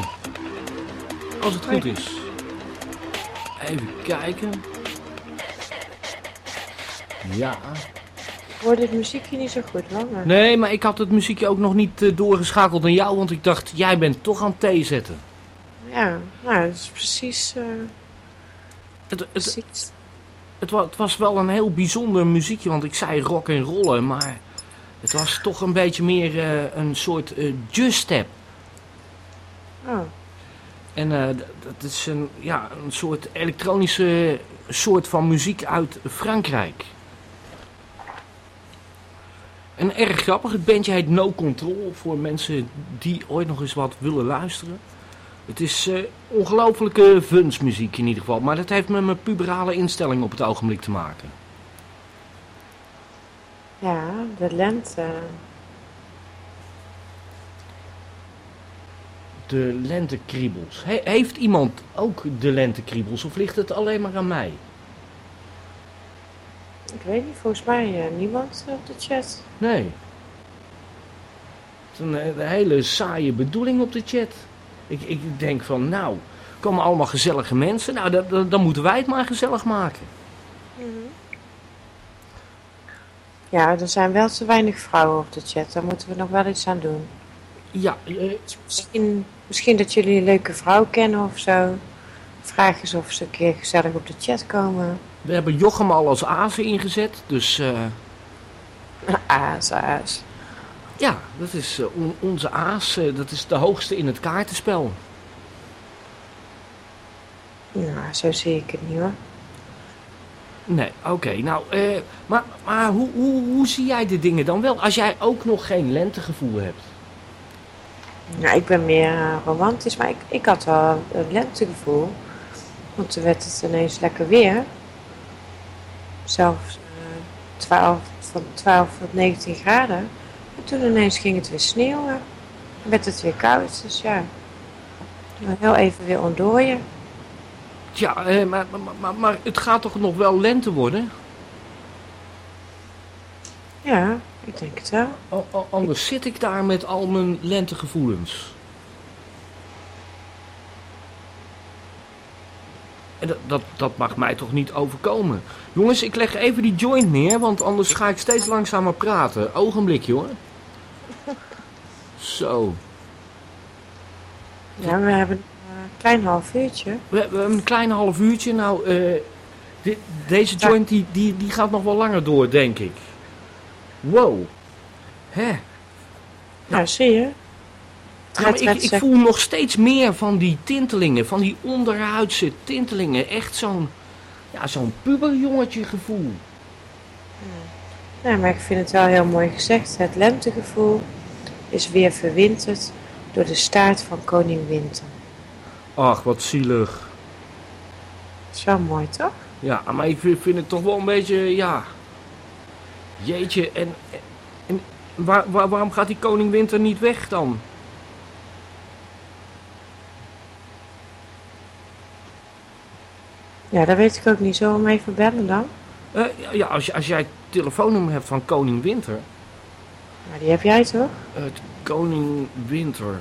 Als het goed is. Even kijken. Ja. Ik hoorde het muziekje niet zo goed, hoor. maar- Nee, maar ik had het muziekje ook nog niet eh, doorgeschakeld naar jou, want ik dacht, jij bent toch aan thee zetten. Ja, nou, dat is precies... eh, Het, het, was wel een heel bijzonder muziekje, want ik zei rock en rollen, maar het was toch een beetje meer eh, een soort eh, just step. Oh, En eh, dat is een, ja, een soort elektronische soort van muziek uit Frankrijk. En erg grappig, het bandje heet No Control voor mensen die ooit nog eens wat willen luisteren. Het is eh ongelofelijke muziek in ieder geval, maar dat heeft met mijn puberale instelling op het ogenblik te maken. ja, de lente. De lentekriebels. He- heeft iemand ook de lentekriebels of ligt het alleen maar aan mij? Ik weet niet, volgens mij eh, niemand op de chat. Nee. Het is een, eh, een hele saaie bedoeling op de chat. Ik, ik denk van, nou, komen allemaal gezellige mensen. Nou, dan, dan, dan moeten wij het maar gezellig maken. Ja, er zijn wel te weinig vrouwen op de chat. Daar moeten we nog wel iets aan doen. Ja, eh, misschien, misschien dat jullie een leuke vrouw kennen of zo. Vraag eens of ze een keer gezellig op de chat komen. we hebben Jochem al als azen ingezet. Dus eh, Aas, aas. ja, dat is eh, on- onze aas. eh, dat is de hoogste in het kaartenspel. Nou, zo zie ik het niet hoor. Nee, oké. nou, maar, maar hoe, hoe, hoe zie jij de dingen dan wel? Als jij ook nog geen lentegevoel hebt. Nou, ik ben meer eh, romantisch, maar ik, ik had wel een lentegevoel. Want toen werd het ineens lekker weer. Zelfs eh 12, van 12 tot 19 graden. En toen ineens ging het weer sneeuwen. En werd het weer koud, dus ja. Heel even weer ontdooien. Ja, eh, maar, maar, maar, maar het gaat toch nog wel lente worden? Ja, ik denk het wel. Anders zit ik daar met al mijn lentegevoelens. En dat, dat, dat mag mij toch niet overkomen. Jongens, ik leg even die joint neer, want anders ga ik steeds langzamer praten. Ogenblikje hoor. Zo. Ja, we hebben een klein half uurtje. We, hebben een klein half uurtje. Nou, eh, deze joint die, die, die gaat nog wel langer door, denk ik. Wow. Hè? Nou, zie je. Ja, ik, ik voel nog steeds meer van die tintelingen, van die onderhuidse tintelingen. Echt zo'n ja, zo'n puberjongetje gevoel. Nee, maar ik vind het wel heel mooi gezegd. Het lentegevoel is weer verwinterd door de staart van koning Winter. Ach, wat zielig. Wel mooi, toch? Ja, maar ik vind het toch wel een beetje, ja... Jeetje, en, en waar, waar- waarom gaat die koning Winter niet weg dan? Ja, dat weet ik ook niet. Zullen we hem even bellen dan? Eh, ja, als, als jij het telefoonnummer hebt van koning Winter... Nou, die heb jij toch? Het koning Winter...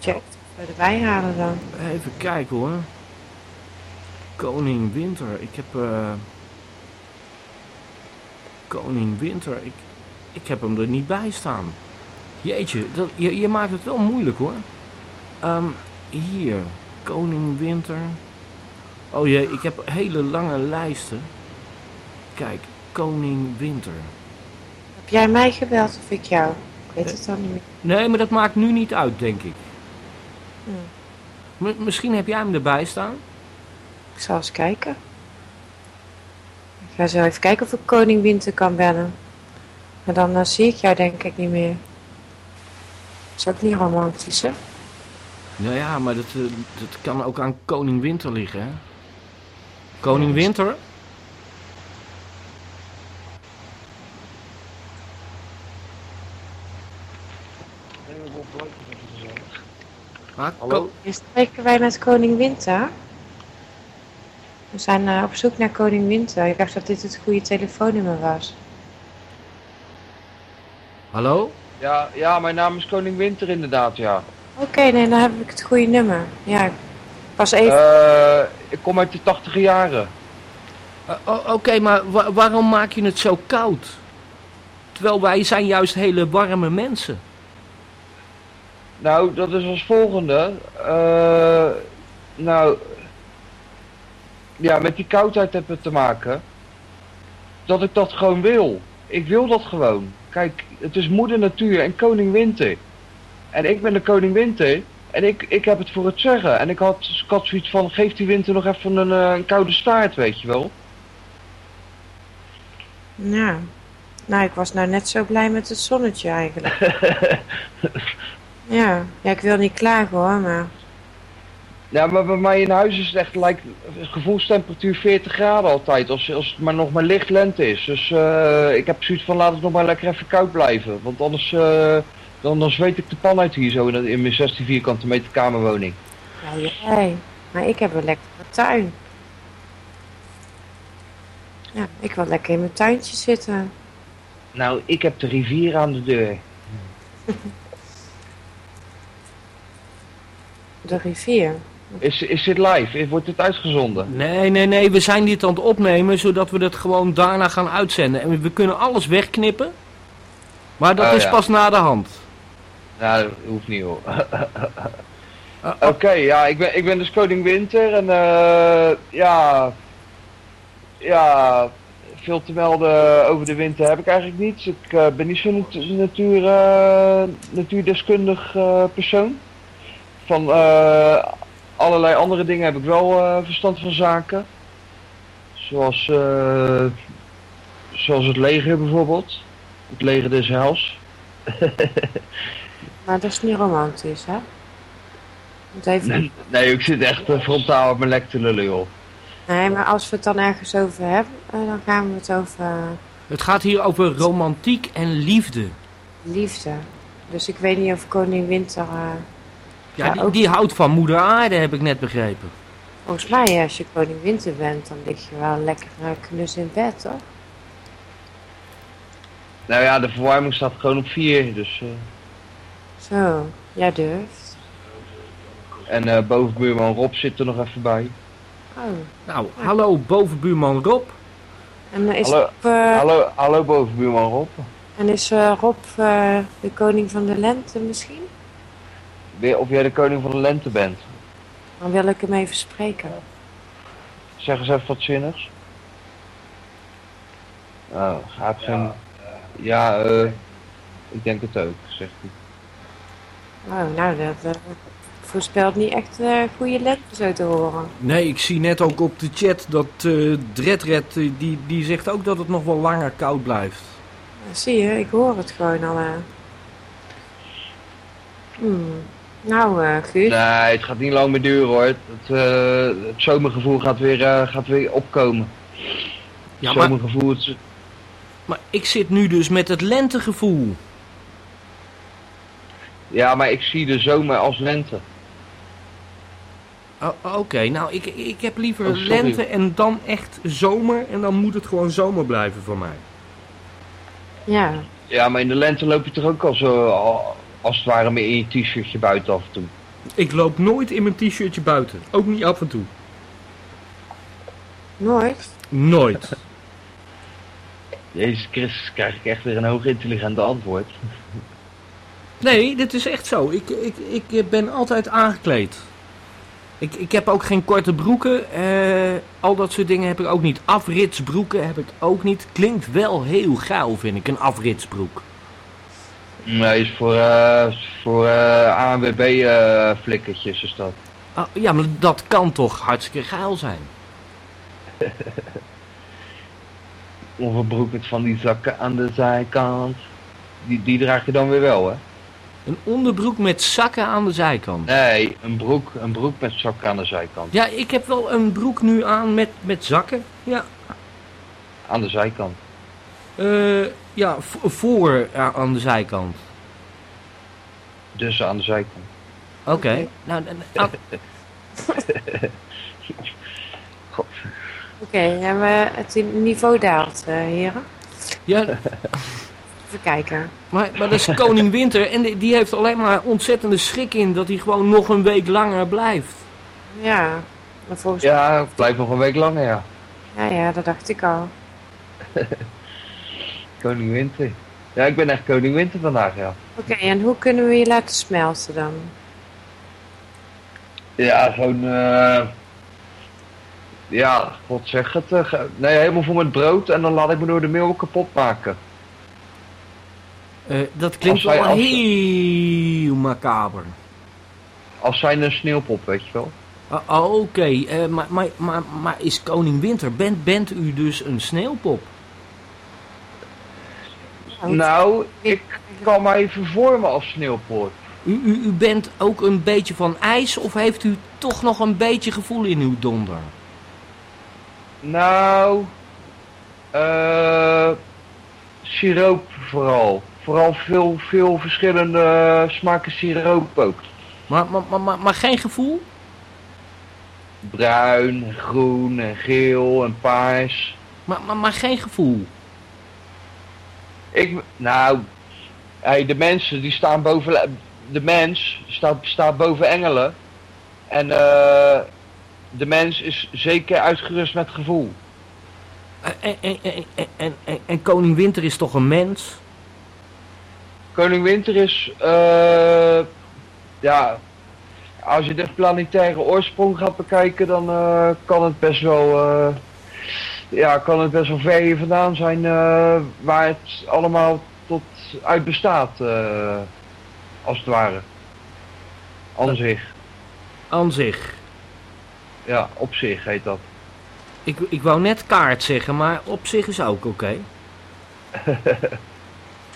Check. Zullen we erbij halen dan? Even kijken hoor. Koning Winter. Ik heb. eh Koning Winter. Ik... ik heb hem er niet bij staan. Jeetje, dat, je, je maakt het wel moeilijk hoor. Ehm, hier, Koning Winter. Oh jee, ik heb hele lange lijsten. Kijk, Koning Winter. Heb jij mij gebeld of ik jou? Ik weet het dan niet meer. Nee, maar dat maakt nu niet uit, denk ik. Hmm. Misschien heb jij hem erbij staan? Ik zal eens kijken. Ik ga zo even kijken of ik koning Winter kan bellen. Maar dan eh, zie ik jou denk ik niet meer. Is ook niet romantisch, hè? Nou ja, maar dat, eh, dat kan ook aan Koning Winter liggen, hè? Koning Winter? Ah, Ko- Hier spreken wij met koning Winter. We zijn eh, op zoek naar koning Winter. Ik dacht dat dit het goede telefoonnummer was. Hallo? Ja, ja, mijn naam is Koning Winter inderdaad, ja. Oké, nee, dan heb ik het goede nummer. Ja, ik was even... Eh, ik kom uit de tachtige jaren. Eh, Oké, maar wa- waarom maak je het zo koud? Terwijl wij zijn juist hele warme mensen. Nou, dat is als volgende. Eh, nou, ja, met die koudheid hebben we te maken. Dat ik dat gewoon wil. Ik wil dat gewoon. Kijk, het is moeder natuur en koning winter. En ik ben de koning winter. En ik, ik heb het voor het zeggen. En ik had, ik had zoiets van, geef die winter nog even een, eh, een koude staart, weet je wel. Ja. Nou, ik was nou net zo blij met het zonnetje eigenlijk. Ja, ja ik wil niet klagen hoor, maar... Ja, maar bij mij in huis is het echt lijkt gevoelstemperatuur 40 graden altijd, als, als het maar nog maar licht lente is. Dus eh, ik heb zoiets van laat het nog maar lekker even koud blijven, want anders eh, dan, dan zweet ik de pan uit hier zo in, in mijn 16 vierkante meter kamerwoning. Ja, jij. Maar ik heb een lekkere tuin. Ja, ik wil lekker in mijn tuintje zitten. Nou, ik heb de rivier aan de deur. De rivier. Is, is dit live? Wordt dit uitgezonden? Nee, nee, nee, we zijn dit aan het opnemen zodat we dat gewoon daarna gaan uitzenden. En we kunnen alles wegknippen. Maar dat Oh, is ja. pas na de hand. Nou, dat hoeft niet hoor. Eh, Oké, ja, ik ben, ik ben dus koning Winter en eh ja, ja, veel te melden over de winter heb ik eigenlijk niet. Ik eh, ben niet zo'n nat- natuur, eh, natuurdeskundig eh, persoon. Van eh, allerlei andere dingen heb ik wel eh, verstand van zaken. Zoals, eh, zoals het leger bijvoorbeeld. Het leger des hels. Maar dat is niet romantisch, hè? Even... Nee, nee, ik zit echt eh, frontaal op mijn lek te lullen, joh. Nee, maar als we het dan ergens over hebben, eh, dan gaan we het over Het gaat hier over romantiek en liefde. liefde. Dus ik weet niet of koning Winter... Ja, Ja, die, ook- die houdt van moeder aarde, heb ik net begrepen. volgens mij, als je koning Winter bent, dan lig je wel lekker eh, knus in bed, toch? Nou ja, de verwarming staat gewoon op 4, dus... eh, Zo, jij durft. en eh bovenbuurman Rob zit er nog even bij. Oh, Nou, hallo bovenbuurman Rob. en eh, is, Hallo, Rob, eh, hallo, hallo bovenbuurman Rob. en is eh, Rob eh, de koning van de lente misschien? Weer of jij de koning van de lente bent. Dan wil ik hem even spreken. Zeg eens even wat zinnigs. Oh, gaat geen... Ja, eh... ik denk het ook, zegt hij. Oh, nou, dat eh, voorspelt niet echt eh goede lente zo te horen. Nee, ik zie net ook op de chat dat eh Dredred, eh, die, die zegt ook dat het nog wel langer koud blijft. Ja, zie je, ik hoor het gewoon al. eh. Hmm. Nou, eh Guus. Nee, het gaat niet lang meer duren hoor. Het, eh, het zomergevoel gaat weer, eh, gaat weer opkomen. Ja, het maar, zomergevoel, het, maar ik zit nu dus met het lentegevoel. ja, maar ik zie de zomer als lente. Oh, Oké, nou ik, ik heb liever Oh, lente en dan echt zomer. En dan moet het gewoon zomer blijven voor mij. Ja, Ja, maar in de lente loop je toch ook al zo, al- als het ware meer in je t-shirtje buiten af en toe. Ik loop nooit in mijn t-shirtje buiten. Ook niet af en toe. nooit. Nooit. Jezus Christus, krijg ik echt weer een hoog intelligente antwoord. Nee, dit is echt zo. Ik, ik, ik ben altijd aangekleed. Ik, ik heb ook geen korte broeken. eh, al dat soort dingen heb ik ook niet. Afritsbroeken heb ik ook niet. Klinkt wel heel geil, vind ik, een afritsbroek. Nee, is voor, eh voor eh ANWB-flikkertjes is dat. Ah, ja, maar dat kan toch hartstikke geil zijn. Of een broek met van die zakken aan de zijkant. Die, die draag je dan weer wel, hè? Een onderbroek met zakken aan de zijkant. Nee, een broek, een broek met zakken aan de zijkant. Ja, ik heb wel een broek nu aan met, met zakken. Ja, Aan de zijkant. Eh, ja voor eh, aan de zijkant. Dus aan de zijkant. Oké. Nou, dan- God. Oké, en we, het niveau daalt, eh, heren. ja, Even kijken. maar, maar dat is koning Winter en die, die heeft alleen maar ontzettende schrik in dat hij gewoon nog een week langer blijft. Ja, maar volgens Ja, het blijft nog een week langer, ja. ja, ja, dat dacht ik al. Koning Winter. Ja, ik ben echt Koning Winter vandaag, ja. Oké, en hoe kunnen we je laten smelten dan? Ja, gewoon, eh ja, god zeg het. eh, nee, helemaal vol met brood en dan laat ik me door de meel kapot maken. Eh, dat klinkt wel als- heel macaber. Als zijn een sneeuwpop, weet je wel. Ah, ah, Oké, eh, maar, maar, maar, maar is koning Winter, bent, bent u dus een sneeuwpop? Nou, Nou, ik kan mij even vormen als sneeuwpop. U, u, u bent ook een beetje van ijs of heeft u toch nog een beetje gevoel in uw donder? Nou, eh siroop vooral. Vooral veel, veel verschillende smaken siroop ook. Maar, maar, maar, maar, maar geen gevoel? Bruin, en groen, en geel en paars. Maar, maar, maar geen gevoel? Ik, nou, hey, de mensen die staan boven, de mens staat, staat boven engelen. En eh, de mens is zeker uitgerust met gevoel. En, en, en, en, en, koning Winter is toch een mens? Koning Winter is, eh, ja, als je de planetaire oorsprong gaat bekijken, dan eh, kan het best wel, ja, kan het best wel ver hier vandaan zijn eh, waar het allemaal tot uit bestaat, eh, als het ware. Aan zich, Aan zich. ja, op zich heet dat. Ik, ik wou net kaart zeggen, maar op zich is ook oké.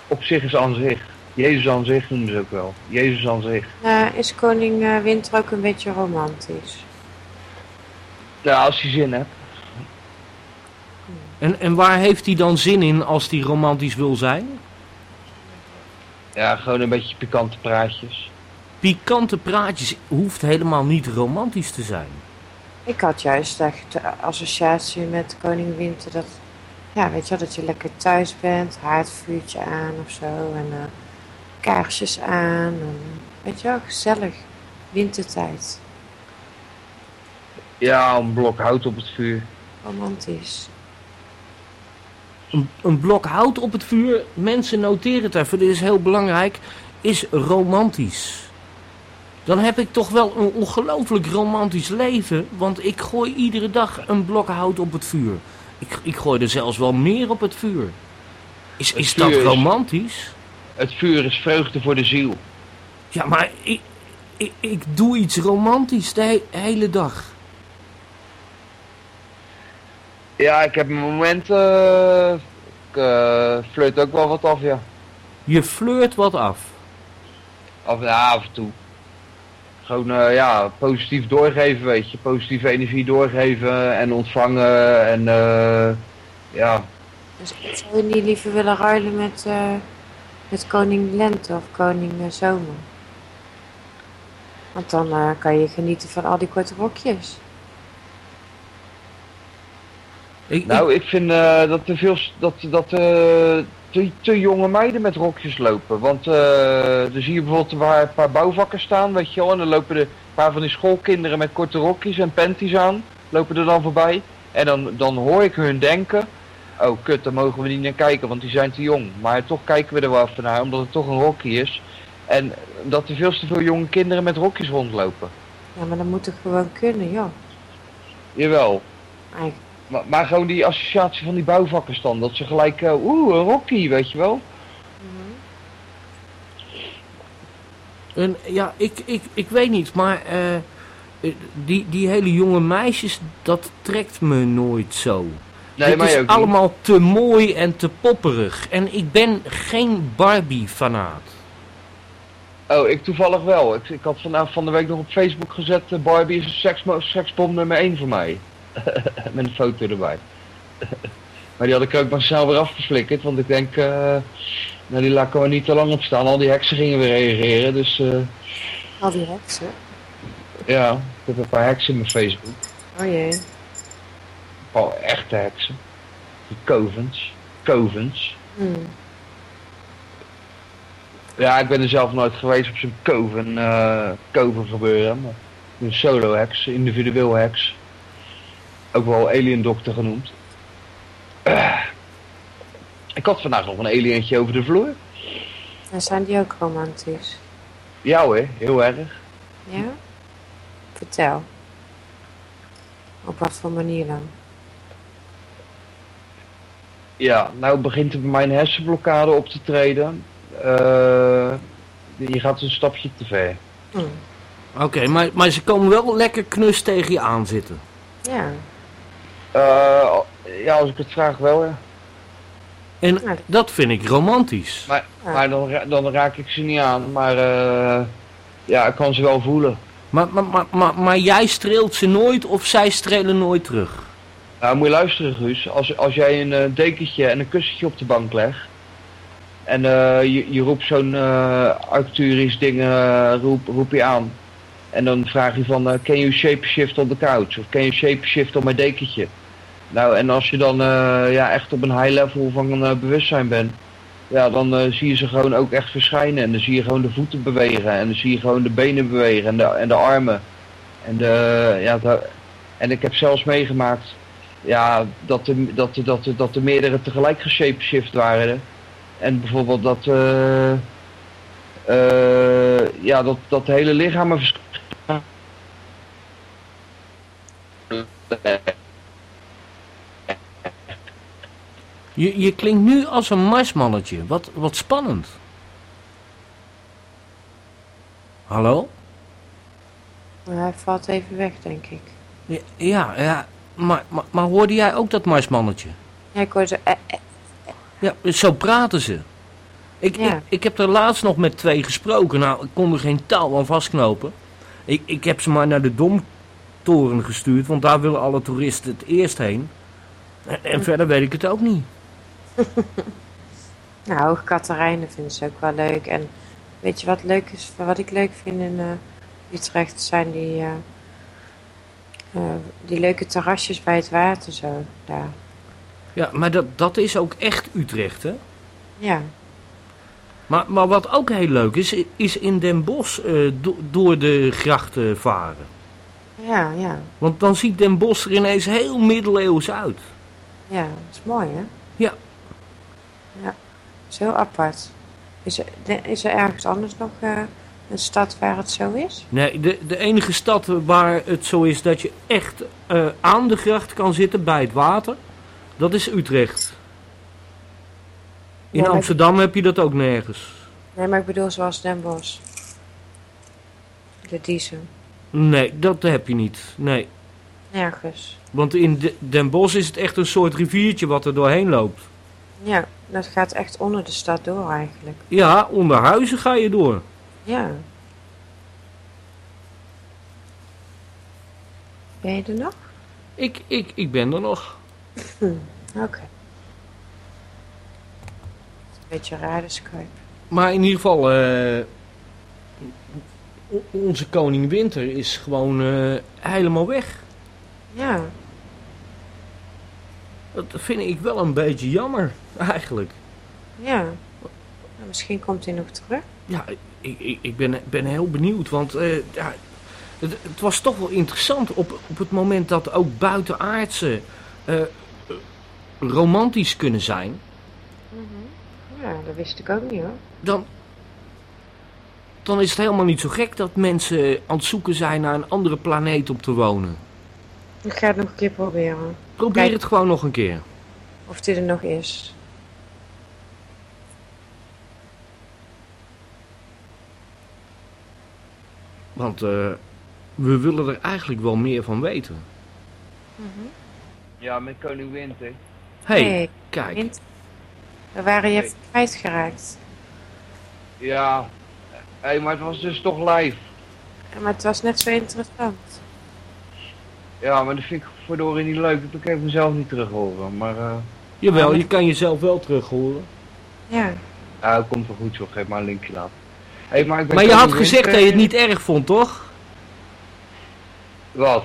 Op zich is aan zich. Jezus aan zich noemen ze ook wel. Jezus aan zich. Eh, is koning eh, Winter ook een beetje romantisch? Ja, als je zin hebt. En, en waar heeft hij dan zin in als hij romantisch wil zijn? Ja, gewoon een beetje pikante praatjes. Pikante praatjes hoeft helemaal niet romantisch te zijn. Ik had juist echt de associatie met koning Winter dat, ja, weet je wel, dat je lekker thuis bent, haardvuurtje aan of zo en eh, kaarsjes aan. En, weet je wel, gezellig. Wintertijd. Ja, een blok hout op het vuur. Romantisch. Een, een blok hout op het vuur, mensen noteren het even, dit is heel belangrijk, is romantisch. Dan heb ik toch wel een ongelooflijk romantisch leven, want ik gooi iedere dag een blok hout op het vuur. Ik, ik gooi er zelfs wel meer op het vuur. Is, Het is dat is- romantisch? Het vuur is vreugde voor de ziel. Ja, maar ik, ik, ik doe iets romantisch de he- hele dag. Ja, ik heb mijn momenten. eh, ik eh, flirt ook wel wat af, ja. Je flirt wat af. Af, ja, af en toe. Gewoon, eh, ja, positief doorgeven, weet je. Positieve energie doorgeven en ontvangen. En, eh, ja. Dus zou je niet liever willen ruilen met, eh, met koning Lente of koning Zomer? Want dan eh, kan je genieten van al die korte rokjes. Ik, Nou, ik vind eh, dat te veel, dat, dat eh, te, te jonge meiden met rokjes lopen. Want eh dan zie je bijvoorbeeld waar een paar bouwvakkers staan, weet je wel. En dan lopen er een paar van die schoolkinderen met korte rokjes en panties aan. Lopen er dan voorbij. En dan, dan hoor ik hun denken. oh kut, daar mogen we niet naar kijken, want die zijn te jong. Maar toch kijken we er wel even naar, omdat het toch een Rocky is. En dat er veel te veel jonge kinderen met Rockies rondlopen. Ja, maar dat moet toch gewoon kunnen, joh. Jawel. Eigenlijk. Maar, maar gewoon die associatie van die bouwvakkers dan, dat ze gelijk, eh, oeh, een Rocky, weet je wel. En ja, ik, ik, ik weet niet, maar eh, die, die hele jonge meisjes, dat trekt me nooit zo. Nee, het is niet. allemaal te mooi en te popperig. En ik ben geen Barbie-fanaat. Oh, ik toevallig wel. Ik, ik had vanaf van de week nog op Facebook gezet, eh, Barbie is een seksbom nummer 1 voor mij. Met een foto erbij. maar die had ik ook maar snel weer afgeflikkerd, want ik denk, eh, nou die laat er niet te lang op staan. Al die heksen gingen weer reageren, dus eh, Al die heksen. ja, ik heb een paar heksen in mijn Facebook. Oh jee. Een paar echte heksen. Die covens. Covens. Hmm. Ja, ik ben er zelf nooit geweest op zo'n coven, eh coven gebeuren. Maar een solo heks, individueel heks. Ook wel alien dokter genoemd. Eh, ik had vandaag nog een alientje over de vloer. En zijn die ook romantisch? Ja hoor, heel erg. Ja? Vertel. Op wat voor manier dan? Ja, nou begint er bij mij een hersenblokkade op te treden. Eh, je gaat een stapje te ver. Hmm. Oké, maar, maar ze komen wel lekker knus tegen je aan zitten. Ja. Eh, ja, als ik het vraag wel, ja. En dat vind ik romantisch. Maar, maar dan, dan raak ik ze niet aan. Maar eh, ja, ik kan ze wel voelen. Maar, maar, maar, maar, maar jij streelt ze nooit of zij strelen nooit terug. Nou, moet je luisteren, Guus. Als, als jij een eh, dekentje en een kussentje op de bank legt. En eh, je, je roept zo'n eh Arcturus ding roep, roep je aan. En dan vraag je van, eh can you shape shift on the couch? Of can you shape shift on mijn dekentje? Nou, en als je dan eh, ja, echt op een high level van eh, bewustzijn bent. Ja, dan eh, zie je ze gewoon ook echt verschijnen. En dan zie je gewoon de voeten bewegen. En dan zie je gewoon de benen bewegen. En de, en de armen. En, de, ja, de- en ik heb zelfs meegemaakt ja, dat er, dat er, dat er, dat er meerdere tegelijk geshapeshift waren. En bijvoorbeeld dat, eh eh, ja, dat, dat de hele lichaam Je, je klinkt nu als een marsmannetje. Wat, wat spannend. Hallo? Hij valt even weg, denk ik. Ja, ja, ja. Maar, maar, maar hoorde jij ook dat marsmannetje? Ja, ik hoor zo... eh, eh. Ja, zo praten ze. Ik, Ja. ik, ik heb er laatst nog met twee gesproken. Nou, ik kon er geen touw aan vastknopen. Ik, ik heb ze maar naar de Domtoren gestuurd, want daar willen alle toeristen het eerst heen. En, en verder weet ik het ook niet. Nou, Hoog Katerijnen vinden ze ook wel leuk. En weet je wat leuk is? Wat ik leuk vind in eh, Utrecht zijn die, eh, eh, die leuke terrasjes bij het water zo. Daar. Ja, maar dat, dat is ook echt Utrecht, hè? Ja. Maar, maar wat ook heel leuk is, is in Den Bosch do- door de grachten varen. Ja, ja. Want dan ziet Den Bosch er ineens heel middeleeuws uit. Ja, dat is mooi, hè? Ja. Ja, dat is heel apart. Is er, is er ergens anders nog eh, een stad waar het zo is? Nee, de, de enige stad waar het zo is dat je echt eh, aan de gracht kan zitten bij het water, dat is Utrecht. In Ja, Amsterdam heb je dat ook nergens. Nee, maar ik bedoel zoals Den Bosch. De Diezen. Nee, dat heb je niet. Nee. Nergens. Want in de- Den Bosch is het echt een soort riviertje wat er doorheen loopt. Ja, dat gaat echt onder de stad door eigenlijk. Ja, onder huizen ga je door. Ja. Ben je er nog? Ik, ik, ik ben er nog. Oké. Een beetje raar de Skype. Maar in ieder geval, eh, onze koning Winter is gewoon eh, helemaal weg. Ja, Dat vind ik wel een beetje jammer, eigenlijk. ja. Nou, misschien komt hij nog terug. Ja, ik, ik, ik ben, ben heel benieuwd, want eh, ja, het, het was toch wel interessant op, op het moment dat ook buitenaardse eh, romantisch kunnen zijn, Ja, dat wist ik ook niet hoor. dan, dan is het helemaal niet zo gek dat mensen aan het zoeken zijn naar een andere planeet om te wonen. Ik ga het nog een keer proberen. Probeer Kijk. het gewoon nog een keer. Of dit er nog is. Want eh, we willen er eigenlijk wel meer van weten. Ja, met Koning Winter. Hé, hey, Hey, kijk. Wind. Daar waren je Hey. kwijtgeraakt. Ja, hé, maar het was dus toch live. Ja, Maar het was net zo interessant. Ja, maar dat vind ik verdorie niet leuk. Dat kan ik mezelf niet terug horen. Maar, eh Jawel, je kan jezelf wel terug horen. Ja. ja, het komt wel goed zo. Geef maar een linkje laten. Hey, maar ik ben Maar je had gezegd dat je het niet erg vond, toch? Wat?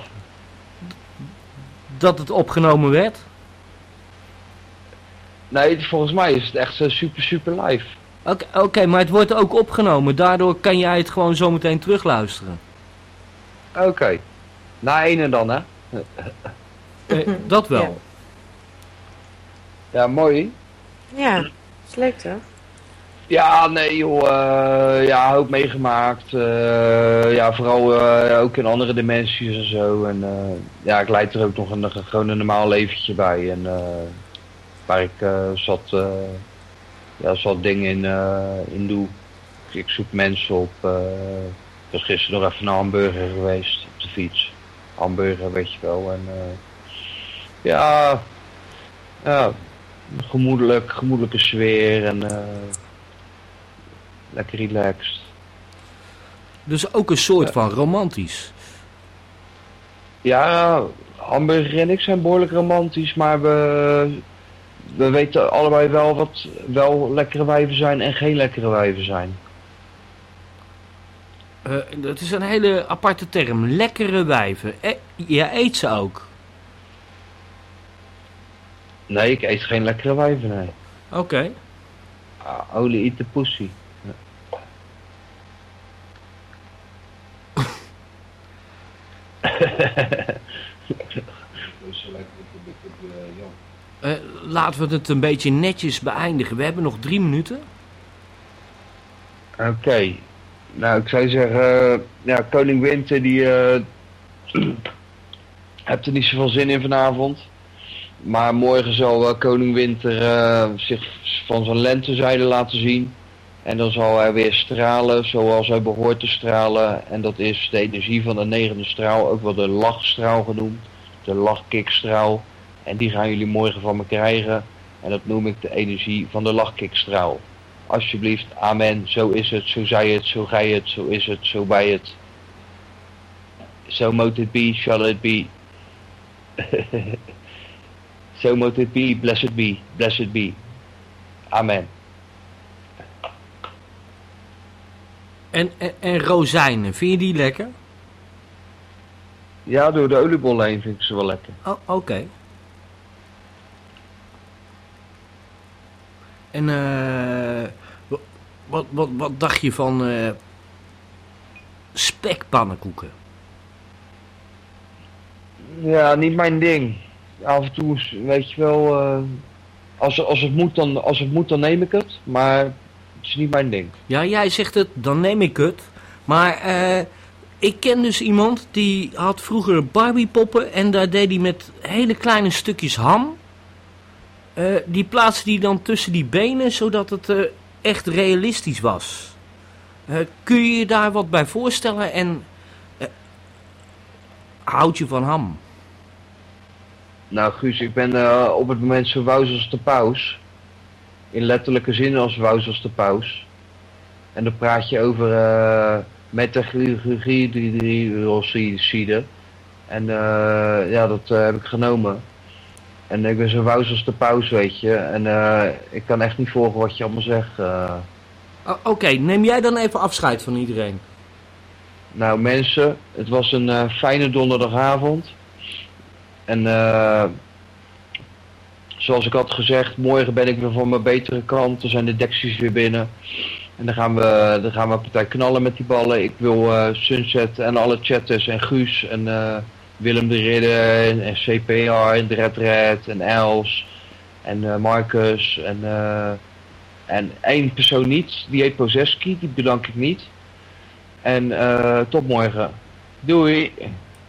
Dat het opgenomen werd? Nee, volgens mij is het echt zo super, super live. Oké, maar het wordt ook opgenomen. Daardoor kan jij het gewoon zometeen terugluisteren. Oké. Na ene dan, hè? Eh, dat wel. Ja, mooi. Ja, is leuk toch? Ja, nee joh, eh, ja, ook meegemaakt. eh, ja, vooral eh, ook in andere dimensies en zo. En ja, ik leid er ook nog een, gewoon een normaal leventje bij. En waar ik zat, ja, zat dingen in, in doe. Ik zoek mensen op. ik was gisteren nog even naar Hamburger geweest op de fiets. Hamburger, weet je wel. En ja, ja, gemoedelijk, gemoedelijke sfeer en lekker relaxed. Dus ook een soort van romantisch. Ja, Hamburger en ik zijn behoorlijk romantisch, maar we, we weten allebei wel wat wel lekkere wijven zijn en geen lekkere wijven zijn. Eh, dat is een hele aparte term. Lekkere wijven. Jij eet ze ook. Nee, ik eet geen lekkere wijven, nee. Oké. Ah, Only eat the pussy. Eh, laten we het een beetje netjes beëindigen. We hebben nog drie minuten. Oké. Nou, ik zou zeggen, eh, ja, Koning Winter die eh hebt er niet zoveel zin in vanavond. Maar morgen zal Koning Winter zich van zijn lentezijde laten zien. En dan zal hij weer stralen zoals hij behoort te stralen. En dat is de energie van de negende straal, ook wel de lachstraal genoemd. De lachkikstraal. En die gaan jullie morgen van me krijgen. En dat noem ik de energie van de lachkikstraal. Alsjeblieft, amen. Zo is het, zo zij het, zo gij het, zo is het, zo bij het. So mote it be, shall it be. so mote it be, blessed be, blessed be. Amen. En, en, en rozijnen, vind je die lekker? Ja, door de oliebol heen vind ik ze wel lekker. Oh, oké. En eh, wa- wat, wat, wat dacht je van eh spekpannenkoeken? Ja, niet mijn ding. Af en toe, weet je wel, eh, als, als, het moet, dan, als het moet, dan neem ik het. Maar is niet mijn ding. Ja, jij zegt het, dan neem ik het. Maar eh, ik ken dus iemand die had vroeger Barbiepoppen en daar deed hij met hele kleine stukjes ham. eh, die plaatste hij dan tussen die benen, zodat het eh, echt realistisch was. Kun je je daar wat bij voorstellen en houd je van ham? Nou Guus, ik ben op het moment zo wous als de paus. In letterlijke zin als wous als de paus. En dan praat je over eh methylhydroxide. En eh, ja, dat eh, heb ik genomen. En ik ben zo wous als de paus, weet je. En eh, ik kan echt niet volgen wat je allemaal zegt. eh. Oké, neem jij dan even afscheid van iedereen. Nou mensen, het was een fijne donderdagavond. En eh, zoals ik had gezegd, morgen ben ik weer van mijn betere kant. Dan zijn de deksies weer binnen. En dan gaan we, dan gaan we een partij knallen met die ballen. Ik wil eh, Sunset en alle chatters en Guus en eh, Willem de Ridder en, CPR en de en Els. En eh, Marcus en, en één persoon niet, die heet Pozeski, die bedank ik niet. En tot morgen. Doei!